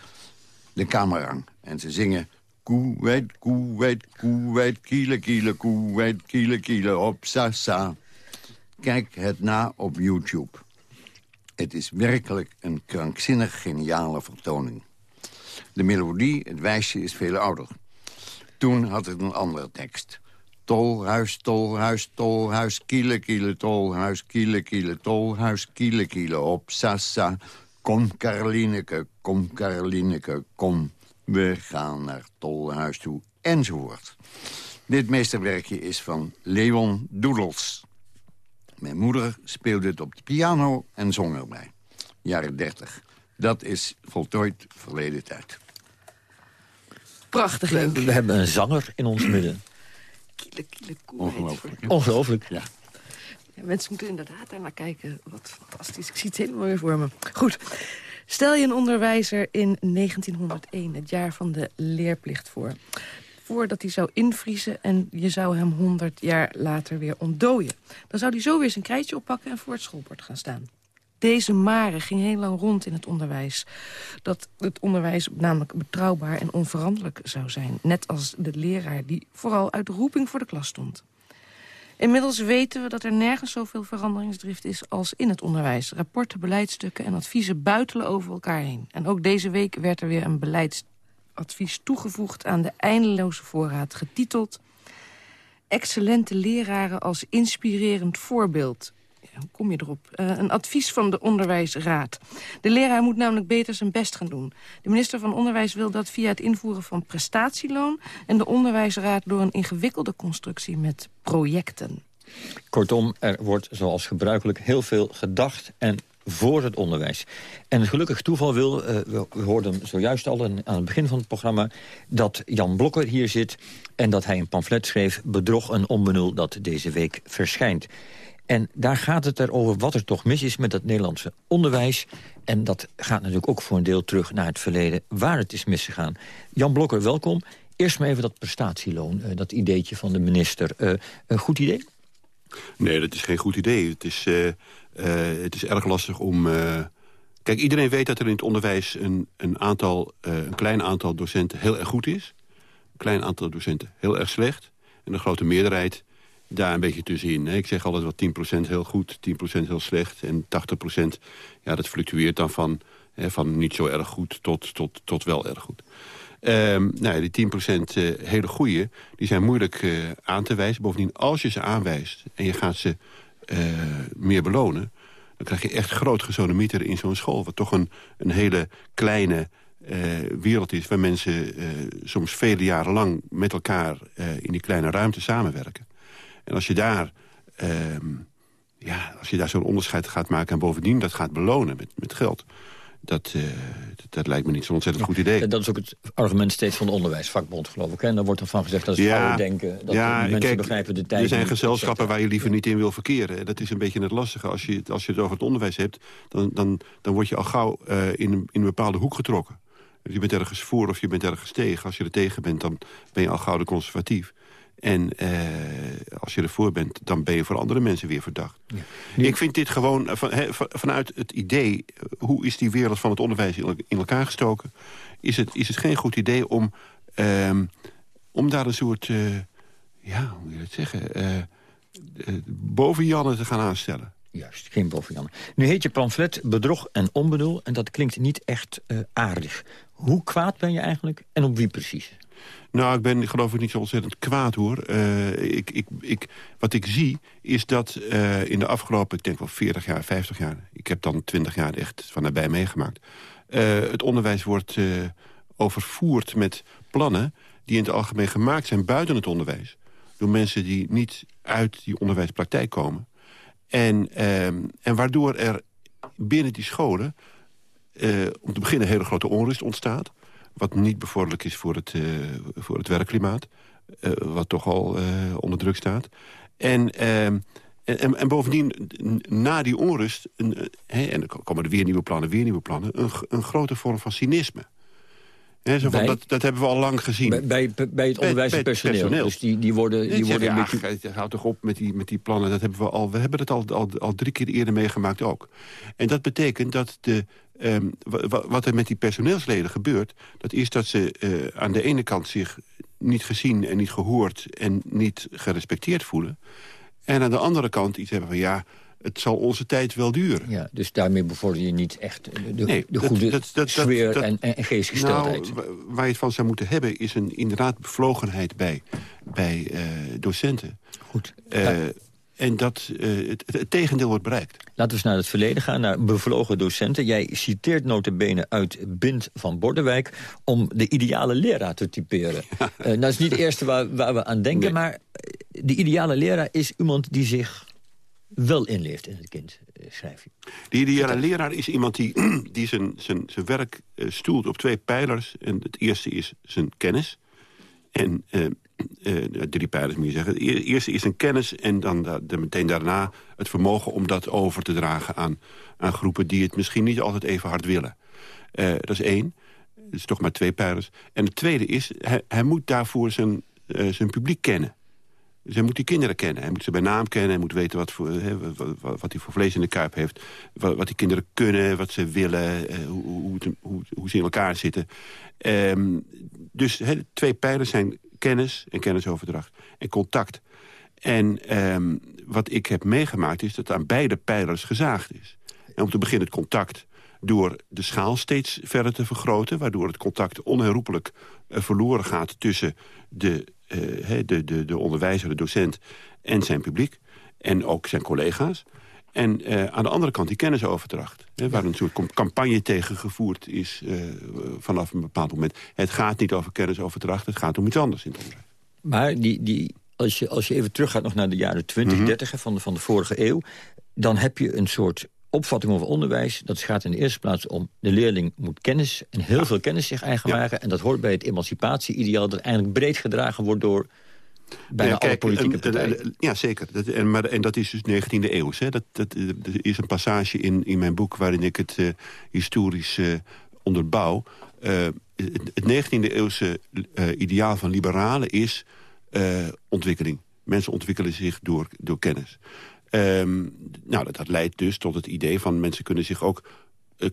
de kamerang. En ze zingen... Kuwait, Kuwait, Kuwait, kiele, kiele, Kuwait, kiele, kiele, op sa, sa. Kijk het na op YouTube. Het is werkelijk een krankzinnig geniale vertoning. De melodie, het wijsje, is veel ouder. Toen had het een andere tekst. Tolhuis, tolhuis, tolhuis, kiele, kiele, tolhuis, kiele, kiele, tolhuis, kiele, kiele, op sassa. Kom, Karolineke, kom, Karolineke, kom. We gaan naar tolhuis toe, enzovoort. Dit meesterwerkje is van Leon Doedels. Mijn moeder speelde het op de piano en zong erbij. Jaren 30. Dat is voltooid verleden tijd. Prachtig, we, we, hebben een zanger in ons midden. Kiele, kiele, Ongelooflijk. Ongelooflijk. Ja. ja. Mensen moeten inderdaad daar naar kijken. Wat fantastisch. Ik zie het helemaal weer voor me. Goed. Stel je een onderwijzer in 1901, het jaar van de leerplicht voor voordat hij zou invriezen... en je zou hem 100 jaar later weer ontdooien. Dan zou hij zo weer zijn krijtje oppakken en voor het schoolbord gaan staan. Deze mare ging heel lang rond in het onderwijs. Dat het onderwijs namelijk betrouwbaar en onveranderlijk zou zijn. Net als de leraar die vooral uit roeping voor de klas stond. Inmiddels weten we dat er nergens zoveel veranderingsdrift is als in het onderwijs. Rapporten, beleidsstukken en adviezen buitelen over elkaar heen. En ook deze week werd er weer een beleidsadvies toegevoegd aan de eindeloze voorraad, getiteld... Excellente leraren als inspirerend voorbeeld hoe kom je erop? Uh, een advies van de onderwijsraad. De leraar moet namelijk beter zijn best gaan doen. De minister van Onderwijs wil dat via het invoeren van prestatieloon... en de onderwijsraad door een ingewikkelde constructie met projecten. Kortom, er wordt zoals gebruikelijk heel veel gedacht en voor het onderwijs. En gelukkig toeval wil, uh, we hoorden zojuist al aan het begin van het programma... dat Jan Blokker hier zit en dat hij een pamflet schreef... Bedrog een onbenul dat deze week verschijnt. En daar gaat het erover wat er toch mis is met het Nederlandse onderwijs. En dat gaat natuurlijk ook voor een deel terug naar het verleden... waar het is misgegaan. Jan Blokker, welkom. Eerst maar even dat prestatieloon, uh, dat ideetje van de minister. Uh, een goed idee? Nee, dat is geen goed idee. Het is, uh, het is erg lastig om... Kijk, iedereen weet dat er in het onderwijs een, een, aantal, een klein aantal docenten heel erg goed is. Een klein aantal docenten heel erg slecht. En de grote meerderheid daar een beetje tussenin. Ik zeg altijd wel 10% heel goed, 10% heel slecht. En 80% ja, dat fluctueert dan van, hè, van niet zo erg goed tot, tot, tot wel erg goed. Um, nou, die 10% uh, eh, hele goede, die zijn moeilijk uh, aan te wijzen. Bovendien, als je ze aanwijst en je gaat ze uh, meer belonen... dan krijg je echt groot gesodemieter in zo'n school. Wat toch een, een hele kleine wereld is... waar mensen soms vele jaren lang met elkaar in die kleine ruimte samenwerken. En als je daar, ehm, ja, als je daar zo'n onderscheid gaat maken... en bovendien dat gaat belonen met, met geld... Dat, uh, dat, lijkt me niet zo'n ontzettend goed idee. Dat is ook het argument steeds van de onderwijsvakbond, geloof ik. En dan wordt er van gezegd dat is ja, denken. Dat ja, mensen kijk, begrijpen de tijd. Er zijn gezelschappen waar je liever niet in wil verkeren. Dat is een beetje het lastige. Als je, als je het over het onderwijs hebt... dan, dan, dan word je al gauw uh, in, in een bepaalde hoek getrokken. Je bent ergens voor of je bent ergens tegen. Als je er tegen bent, dan ben je al gauw de conservatief. En uh, als je ervoor bent, dan ben je voor andere mensen weer verdacht. Ja. Ik vind dit gewoon, eh, van, he, vanuit het idee... Eh, hoe is die wereld van het onderwijs in elkaar gestoken... is het, is het geen goed idee om, uh, om daar een soort... Uh, ja, hoe moet je dat zeggen... bovenjannen te gaan aanstellen. Juist, geen bovenjannen. Nu heet je pamflet Bedrog en Onbenul... en dat klinkt niet echt aardig. Hoe kwaad ben je eigenlijk en op wie precies? Nou, ik ben geloof ik niet zo ontzettend kwaad hoor. Uh, ik, ik, ik, wat ik zie is dat uh, in de afgelopen, ik denk wel 40 jaar, 50 jaar... ik heb dan 20 jaar echt van nabij meegemaakt... Uh, het onderwijs wordt overvoerd met plannen die in het algemeen gemaakt zijn buiten het onderwijs. Door mensen die niet uit die onderwijspraktijk komen. En, en waardoor er binnen die scholen... om te beginnen hele grote onrust ontstaat. Wat niet bevorderlijk is voor het, voor het werkklimaat. wat toch al onder druk staat. En... Ehm, en, en, bovendien, na die onrust, een, en dan komen er weer nieuwe plannen, weer nieuwe plannen... een, een grote vorm van cynisme. zo van, dat, dat hebben we al lang gezien. Bij, bij, bij het onderwijspersoneel. Dus die, die worden, die worden ja, beetje... Houd toch op met die, met die plannen. Dat hebben we, al, we hebben het al, al, al drie keer eerder meegemaakt ook. En dat betekent dat de, um, wat er met die personeelsleden gebeurt... dat is dat ze uh, aan de ene kant zich niet gezien en niet gehoord... en niet gerespecteerd voelen. En aan de andere kant iets hebben van ja, het zal onze tijd wel duren. Ja, dus daarmee bevorder je niet echt de, nee, de goede dat, dat, sfeer en, en geestgesteldheid. Nou, waar je het van zou moeten hebben is een inderdaad bevlogenheid bij, bij uh, docenten. Goed. Uh, En dat uh, het, het, tegendeel wordt bereikt. Laten we eens naar het verleden gaan, naar bevlogen docenten. Jij citeert notabene uit Bind van Bordewijk... om de ideale leraar te typeren. Ja. Uh, nou, dat is niet het eerste waar, waar we aan denken... maar de ideale leraar is iemand die zich wel inleeft in het kind, eh, schrijf je. De ideale leraar is iemand die, die zijn, zijn, zijn werk stoelt op twee pijlers. En het eerste is zijn kennis. En uh, drie pijlers moet je zeggen. Eerste is zijn kennis en dan de, meteen daarna het vermogen om dat over te dragen aan, aan groepen die het misschien niet altijd even hard willen. dat is één. Dat is toch maar twee pijlers. En het tweede is, hij, moet daarvoor zijn, zijn publiek kennen. Dus hij moet die kinderen kennen. Hij moet ze bij naam kennen. Hij moet weten wat, voor, wat, wat hij voor vlees in de kuip heeft. Wat, die kinderen kunnen, wat ze willen. Eh, hoe, hoe, hoe, hoe, ze in elkaar zitten. Um, dus twee pijlers zijn kennis en kennisoverdracht. En contact. En um, wat ik heb meegemaakt is dat aan beide pijlers gezaagd is. En om te beginnen het contact door de schaal steeds verder te vergroten... waardoor het contact onherroepelijk uh, verloren gaat tussen de uh, de, de, de onderwijzer, de docent en zijn publiek. En ook zijn collega's. En uh, aan de andere kant die kennisoverdracht. Hè, waar een soort campagne tegen gevoerd is uh, vanaf een bepaald moment. Het gaat niet over kennisoverdracht, het gaat om iets anders in het onderwijs. Maar die, die, als, je, als je even teruggaat nog naar de jaren 20, mm -hmm. 30 van de, van de vorige eeuw... dan heb je een soort opvatting over onderwijs... dat gaat in de eerste plaats om de leerling moet kennis... en heel veel kennis zich eigen maken. En dat hoort bij het emancipatie-ideaal... dat eigenlijk breed gedragen wordt door bijna ja, alle politieke partijen. ja, zeker. Dat, en, maar, en dat is dus 19e eeuw. Hè? Dat, dat, is een passage in, in mijn boek... waarin ik het uh, historisch uh, onderbouw. Uh, het 19e eeuwse ideaal van liberalen is ontwikkeling. Mensen ontwikkelen zich door, door kennis. Um, nou, dat, dat, leidt dus tot het idee van mensen kunnen zich ook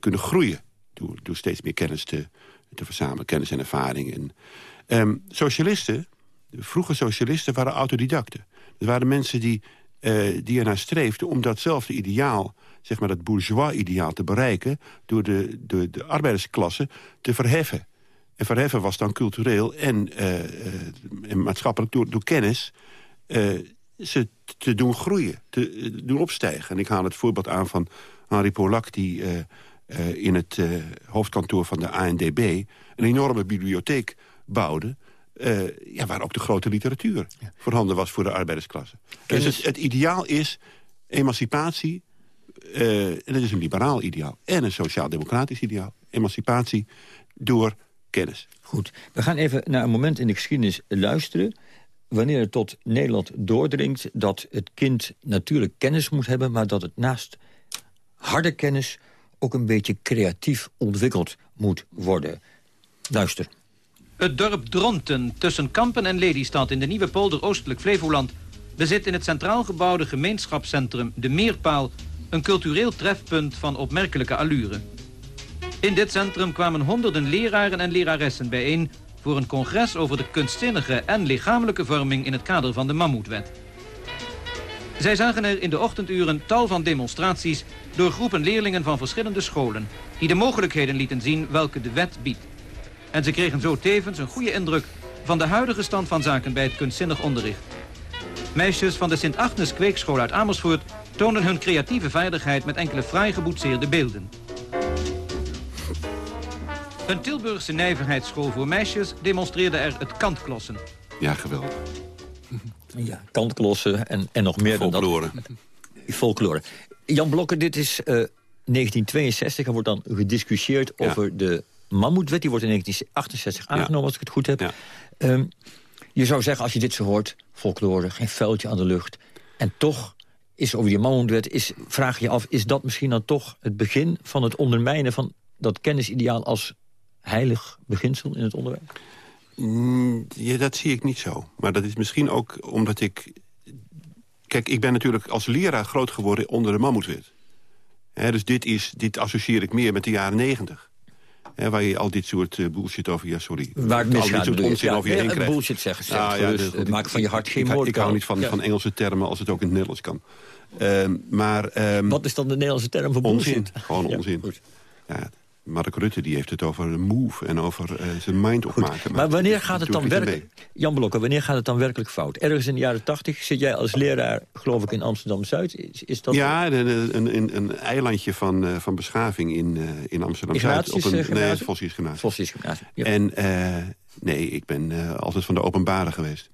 kunnen groeien. Door, door steeds meer kennis te, te verzamelen, kennis en ervaring. En, um, socialisten, de vroege socialisten, waren autodidacten. Dat waren mensen die, uh, die ernaar streefden om datzelfde ideaal zeg maar dat bourgeois-ideaal te bereiken... door de, de, de arbeidersklasse te verheffen. En verheffen was dan cultureel en, uh, en maatschappelijk door, door kennis ze te doen groeien, te eh, doen opstijgen. En ik haal het voorbeeld aan van Henri Polak... die in het hoofdkantoor van de ANDB een enorme bibliotheek bouwde... ja, waar ook de grote literatuur ja. voorhanden was voor de arbeidersklasse. Dus het, het ideaal is emancipatie... en dat is een liberaal ideaal en een sociaal-democratisch ideaal. Emancipatie door kennis. Goed, we gaan even naar een moment in de geschiedenis luisteren wanneer het tot Nederland doordringt... dat het kind natuurlijk kennis moet hebben... maar dat het naast harde kennis ook een beetje creatief ontwikkeld moet worden. Luister. Het dorp Dronten tussen Kampen en Lelystad in de Nieuwe Polder Oostelijk Flevoland... bezit in het centraal gebouwde gemeenschapscentrum De Meerpaal... een cultureel trefpunt van opmerkelijke allure. In dit centrum kwamen honderden leraren en leraressen bijeen voor een congres over de kunstzinnige en lichamelijke vorming in het kader van de Mammoetwet. Zij zagen er in de ochtenduren tal van demonstraties door groepen leerlingen van verschillende scholen, die de mogelijkheden lieten zien welke de wet biedt. En ze kregen zo tevens een goede indruk van de huidige stand van zaken bij het kunstzinnig onderricht. Meisjes van de Sint-Agnes kweekschool uit Amersfoort toonden hun creatieve vaardigheid met enkele fraai geboetseerde beelden. Een Tilburgse nijverheidsschool voor meisjes demonstreerde er het kantklossen. Ja, geweldig. Ja, kantklossen en, en nog meer dan dat. folklore. Jan Blokker, dit is 1962. Er wordt dan gediscussieerd over de mammoetwet. Die wordt in 1968 aangenomen, als ik het goed heb. Ehm, je zou zeggen, als je dit zo hoort, folklore, geen vuiltje aan de lucht. En toch is over die mammoetwet, is, vraag je af... is dat misschien dan toch het begin van het ondermijnen van dat kennisideaal... als heilig beginsel in het onderwijs? Mm, ja, dat zie ik niet zo. Maar dat is misschien ook omdat ik... Kijk, ik ben natuurlijk als leraar groot geworden onder de mammoetwet. dus dit, is, dit associeer ik meer met de jaren negentig. Waar je al dit soort uh, bullshit over... Ja, sorry. Waar het misgaat, al dit soort onzin over je heen krijgt. Bullshit zeggen. Nou, ja, dus, dus, maak van je hart geen woord. Ik, hou niet van, van Engelse termen als het ook in het Nederlands kan. Um, maar, um, Wat is dan de Nederlandse term voor bullshit? Onzin, gewoon onzin. Goed. Ja, Mark Rutte die heeft het over een move en over uh, zijn mind opmaken. Maar, maar wanneer gaat het dan werkelijk... Jan Blokker, wanneer gaat het dan werkelijk fout? Ergens in de jaren tachtig zit jij als leraar, geloof ik, in Amsterdam-Zuid. Is, is, dat... Ja, een, een, een, een eilandje van, uh, van beschaving in, uh, in Amsterdam-Zuid. Op een nee, Gymnasium. Vossius Gymnasium, ja. En nee, ik ben altijd van de openbare geweest.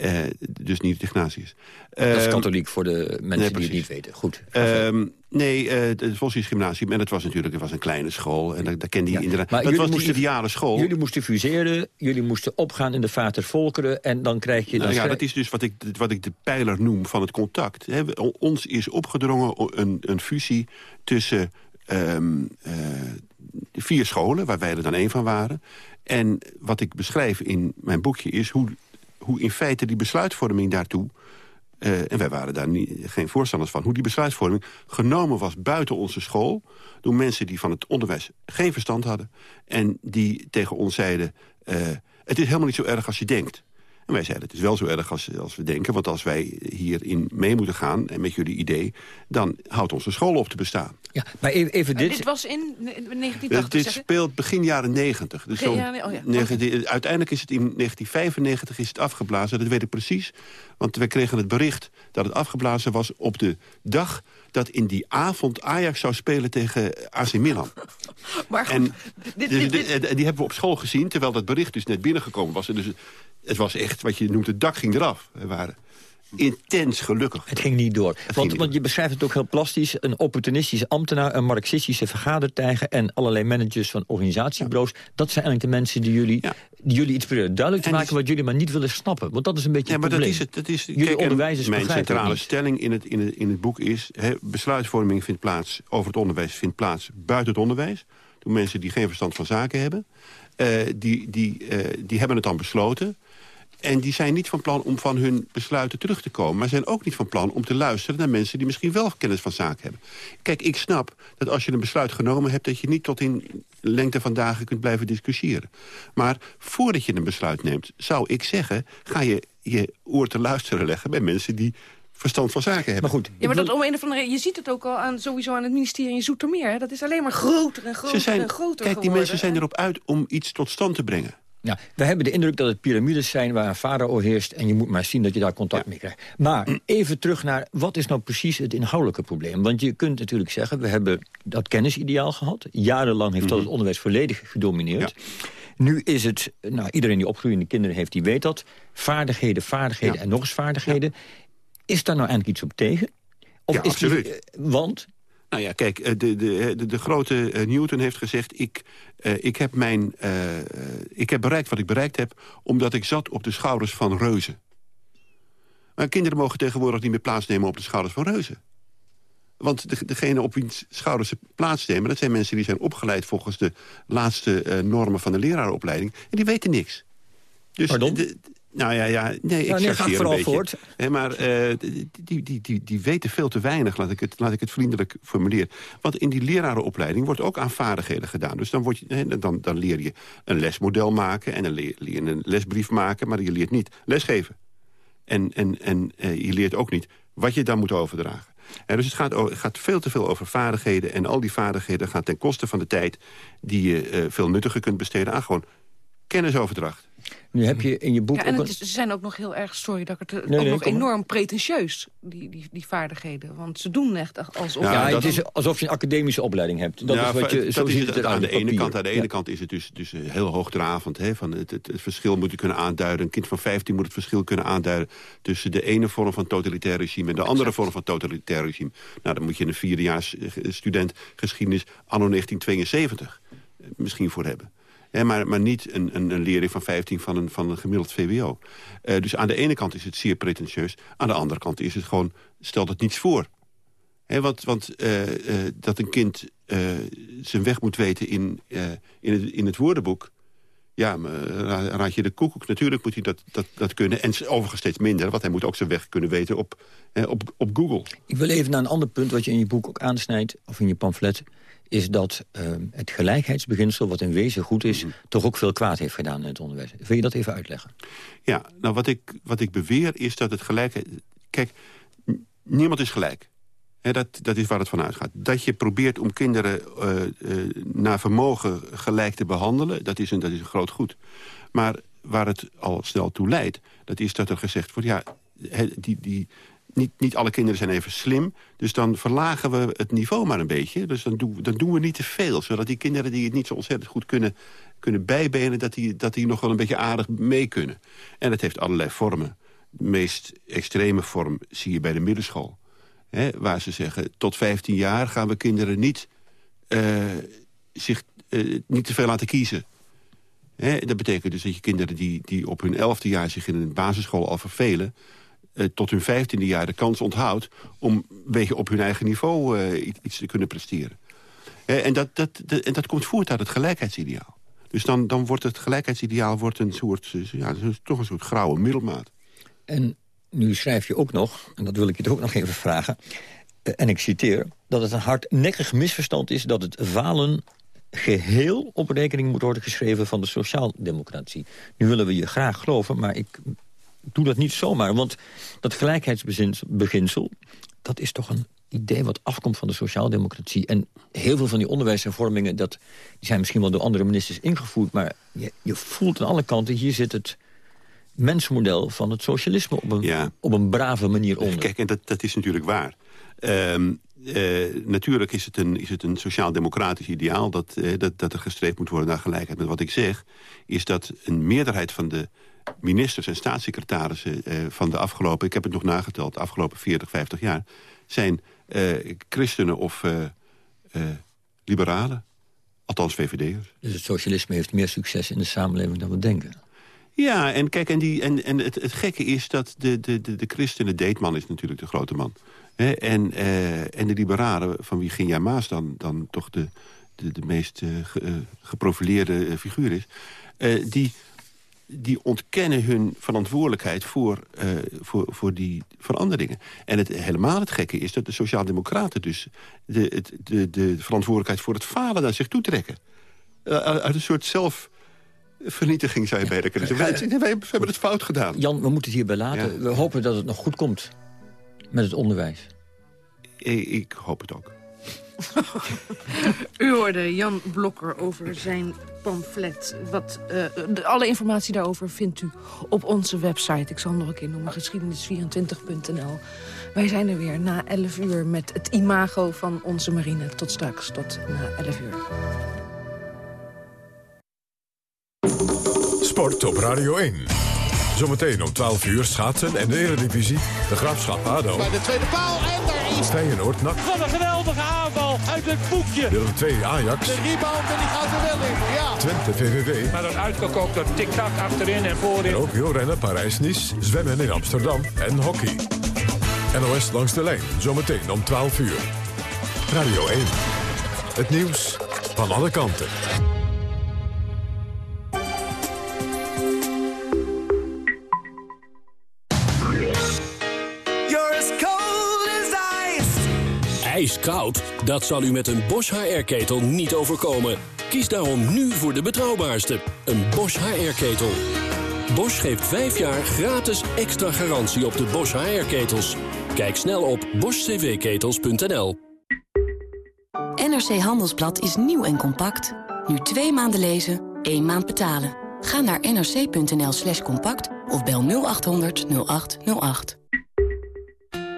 Uh, dus niet Ignatius. Uh, dat is ehm, katholiek voor de mensen nee, die het niet weten. Goed. Uh, nee, uh, het Vossius Gymnasium. En het was natuurlijk het was een kleine school. En daar, daar kende ja, inderdaad. Maar het was moesten, de ideale school. Jullie moesten fuseren. Jullie moesten opgaan in de Vater Volkeren. En dan krijg je... Nou, ja, dat is dus wat ik, wat ik de pijler noem van het contact. He, ons is opgedrongen een, een fusie tussen um, vier scholen. Waar wij er dan één van waren. En wat ik beschrijf in mijn boekje is hoe hoe in feite die besluitvorming daartoe... Uh, en wij waren daar niet, geen voorstanders van... hoe die besluitvorming genomen was buiten onze school... door mensen die van het onderwijs geen verstand hadden... en die tegen ons zeiden... Uh, het is helemaal niet zo erg als je denkt. En wij zeiden, het is wel zo erg als, als we denken... want als wij hierin mee moeten gaan en met jullie idee... dan houdt onze school op te bestaan. Ja, maar even, even dit... dit was in 1980, Dit speelt begin jaren 90. Dus zo, ja, oh ja. 19, uiteindelijk is het in 1995 is het afgeblazen, dat weet ik precies. Want wij kregen het bericht dat het afgeblazen was op de dag dat in die avond Ajax zou spelen tegen AC Milan. Maar goed, en dit, dit, dit, die hebben we op school gezien, terwijl dat bericht dus net binnengekomen was. En dus het was echt, wat je noemt, het dak ging eraf. We waren intens gelukkig. Het ging niet door. Want, want, je beschrijft het ook heel plastisch. Een opportunistische ambtenaar, een marxistische vergadertijger... en allerlei managers van organisatiebureaus. Dat zijn eigenlijk de mensen die jullie, die jullie iets proberen duidelijk te maken... wat jullie maar niet willen snappen. Want dat is een beetje ja, maar Dat is het, dat is, jullie kijk, onderwijzers Mijn centrale stelling in het, in, het, in het boek is... He, besluitvorming vindt plaats over het onderwijs... vindt plaats buiten het onderwijs. Door mensen die geen verstand van zaken hebben. Uh, die, die, uh, die hebben het dan besloten... En die zijn niet van plan om van hun besluiten terug te komen... maar zijn ook niet van plan om te luisteren naar mensen... die misschien wel kennis van zaken hebben. Kijk, ik snap dat als je een besluit genomen hebt... dat je niet tot in lengte van dagen kunt blijven discussiëren. Maar voordat je een besluit neemt, zou ik zeggen... ga je je oor te luisteren leggen bij mensen die verstand van zaken hebben. Maar goed, ja, maar dat om een of andere, je ziet het ook al aan, sowieso aan het ministerie in Zoetermeer. Hè? Dat is alleen maar groter en groter zijn, en groter Kijk, die mensen zijn erop uit om iets tot stand te brengen. Ja, we hebben de indruk dat het piramides zijn waar een farao heerst... en je moet maar zien dat je daar contact mee krijgt. Maar even terug naar, wat is nou precies het inhoudelijke probleem? Want je kunt natuurlijk zeggen, we hebben dat kennisideaal gehad. Jarenlang heeft dat het mhm. onderwijs volledig gedomineerd. Nu is het, nou, iedereen die opgroeiende kinderen heeft, die weet dat. Vaardigheden, vaardigheden en nog eens vaardigheden. Is daar nou eigenlijk iets op tegen? Of ja, is absoluut. Die, want nou ja, kijk, eh, de, de, de, de grote eh, Newton heeft gezegd... Ik, uh, ik, heb mijn, uh, ik heb bereikt wat ik bereikt heb... omdat ik zat op de schouders van reuzen. Maar kinderen mogen tegenwoordig niet meer plaatsnemen op de schouders van reuzen. Want de, degene op wiens schouders ze plaatsnemen... dat zijn mensen die zijn opgeleid volgens de laatste uh, normen van de leraaropleiding. En die weten niks. Dus Pardon? De, nou ja, ja nee, ik nou, nee, vooral een beetje. voort. maar uh, die, die, die, die weten veel te weinig, laat ik, het, laat ik het vriendelijk formuleren. Want in die lerarenopleiding wordt ook aan vaardigheden gedaan. Dus dan, word je, dan, dan leer je een lesmodel maken en dan leer, je een lesbrief maken... maar je leert niet lesgeven. En, en, en uh, je leert ook niet wat je dan moet overdragen. En dus het gaat, gaat, veel te veel over vaardigheden. En al die vaardigheden gaan ten koste van de tijd... die je uh, veel nuttiger kunt besteden aan gewoon kennisoverdracht. Nu heb je in je boek... Ja, en ook is- ze zijn ook nog heel erg, sorry dat ik het... Nee, ook nee, nog maar. enorm pretentieus, die, die, die vaardigheden. Want ze doen echt alsof... ja, het is alsof je een academische opleiding hebt. Dat Ja, is wat je, dat zo is ziet het aan de ene papier. kant. Aan de ene Ja. kant is het dus, dus eh, heel hoogdravend. Hè, van het, het, het verschil moet je kunnen aanduiden. Een kind van 15 moet het verschil kunnen aanduiden... tussen de ene vorm van totalitair regime... en de andere vorm van totalitair regime. Nou, dan moet je een vierdejaars eh, student geschiedenis anno 1972 eh, misschien voor hebben. Maar, maar niet een, een, een leerling van 15 van een, van een gemiddeld VWO. Eh, dus aan de ene kant is het zeer pretentieus. Aan de andere kant is het gewoon, stelt het niets voor. Hè, want want eh, eh, dat een kind zijn weg moet weten in, in, het, in het woordenboek... Ja, maar, eh, raad je de koekoek. Natuurlijk moet hij dat, dat, dat kunnen. En overigens steeds minder, want hij moet ook zijn weg kunnen weten op, op, op Google. Ik wil even naar een ander punt wat je in je boek ook aansnijdt... of in je pamflet, is dat eh, het gelijkheidsbeginsel... wat in wezen goed is, toch ook veel kwaad heeft gedaan in het onderwijs. Wil je dat even uitleggen? Ja, nou wat ik, wat ik beweer is dat het gelijk... Kijk, niemand is gelijk. Hè, dat, dat is waar het van uitgaat. Dat je probeert om kinderen eh, eh, naar vermogen gelijk te behandelen... Dat is, een, dat is groot goed. Maar waar het al snel toe leidt... dat is dat er gezegd wordt... ja, die, die, niet, niet alle kinderen zijn even slim... dus dan verlagen we het niveau maar een beetje. Dus dan doen, we- dan doen we niet te veel... zodat die kinderen die het niet zo ontzettend goed kunnen, kunnen bijbenen... Dat die, dat die nog wel een beetje aardig mee kunnen. En dat heeft allerlei vormen. De meest extreme vorm zie je bij de middenschool. Hè, waar ze zeggen, tot 15 jaar gaan we kinderen niet, eh, zich, eh, niet te veel laten kiezen. Hè, dat betekent dus dat je kinderen die, die op hun elfde jaar zich in een basisschool al vervelen... eh, tot hun vijftiende jaar de kans onthoudt om beetje op hun eigen niveau iets- te kunnen presteren. En, dat, dat, en dat komt voort uit het gelijkheidsideaal. Dus dan, dan wordt het gelijkheidsideaal wordt een soort, ja, toch een soort grauwe middelmaat. En nu schrijf je ook nog, en dat wil ik je toch ook nog even vragen... eh, en ik citeer, dat het een hardnekkig misverstand is... dat het falen geheel op rekening moet worden geschreven van de sociaaldemocratie. Nu willen we je graag geloven, maar ik doe dat niet zomaar. Want dat gelijkheidsbeginsel, dat is toch een idee wat afkomt van de sociaaldemocratie. En heel veel van die onderwijshervormingen... Dat, die zijn misschien wel door andere ministers ingevoerd... maar je, je voelt aan alle kanten, hier zit het mensmodel van het socialisme... op een, op een brave manier onder. Kijk, en dat, dat is natuurlijk waar. Ehm, eh, natuurlijk is het een, is het een sociaal-democratisch ideaal... Dat, eh, dat, dat er gestreefd moet worden naar gelijkheid. Maar wat ik zeg, is dat een meerderheid van de ministers en staatssecretarissen... eh, van de afgelopen, ik heb het nog nageteld... de afgelopen 40, 50 jaar... zijn christenen of liberalen. Althans VVD'ers. Dus het socialisme heeft meer succes in de samenleving dan we denken. Ja, en kijk, en, die, en, en het, gekke is dat de, de, de, de christenen... Deetman is natuurlijk de grote man. Hè, en, eh, en de liberalen, van wie Ginja Maas dan, dan toch de, de, de meest eh, eh, geprofileerde figuur is... die, die ontkennen hun verantwoordelijkheid voor, voor, voor die veranderingen. En het, helemaal het gekke is dat de Sociaaldemocraten dus... de, het, de, de verantwoordelijkheid voor het falen naar zich toetrekken. Eh, uit een soort zelfvernietiging zou je bijna kunnen zeggen. Wij, wij hebben het fout gedaan. Jan, we moeten het hierbij laten. We hopen dat het nog goed komt met het onderwijs. Ik, ik hoop het ook. U hoorde Jan Blokker over zijn pamflet. Wat, eh, de- alle informatie daarover vindt u op onze website. Ik zal hem nog een keer noemen, geschiedenis24.nl. Wij zijn er weer na 11 uur met het imago van onze marine. Tot straks, tot na 11 uur. Sport op Radio 1. Zometeen om 12 uur schaatsen en de Eredivisie. De Graafschap ADO. Bij de tweede paal en daar is... Feyenoord NAC. Wat een geweldige aanval uit het boekje. Willem 2 Ajax. De rebound en die gaat er wel in. Ja. Twente VVV. Maar dan uitgekookt door tik-tak achterin en voorin. En ook wielrennen Parijs-Nice, zwemmen in Amsterdam en hockey. NOS langs de lijn, zometeen om 12 uur. Radio 1. Het nieuws van alle kanten. IJskoud? Dat zal u met een Bosch HR-ketel niet overkomen. Kies daarom nu voor de betrouwbaarste, een Bosch HR-ketel. Bosch geeft 5 jaar gratis extra garantie op de Bosch HR-ketels. Kijk snel op boschcvketels.nl. NRC Handelsblad is nieuw en compact. Nu twee maanden lezen, één maand betalen. Ga naar nrc.nl slash compact of bel 0800 0808.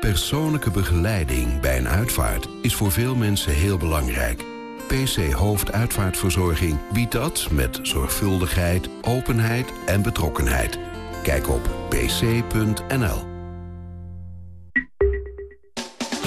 Persoonlijke begeleiding bij een uitvaart is voor veel mensen heel belangrijk. PC Hoofduitvaartverzorging biedt dat met zorgvuldigheid, openheid en betrokkenheid. Kijk op pc.nl.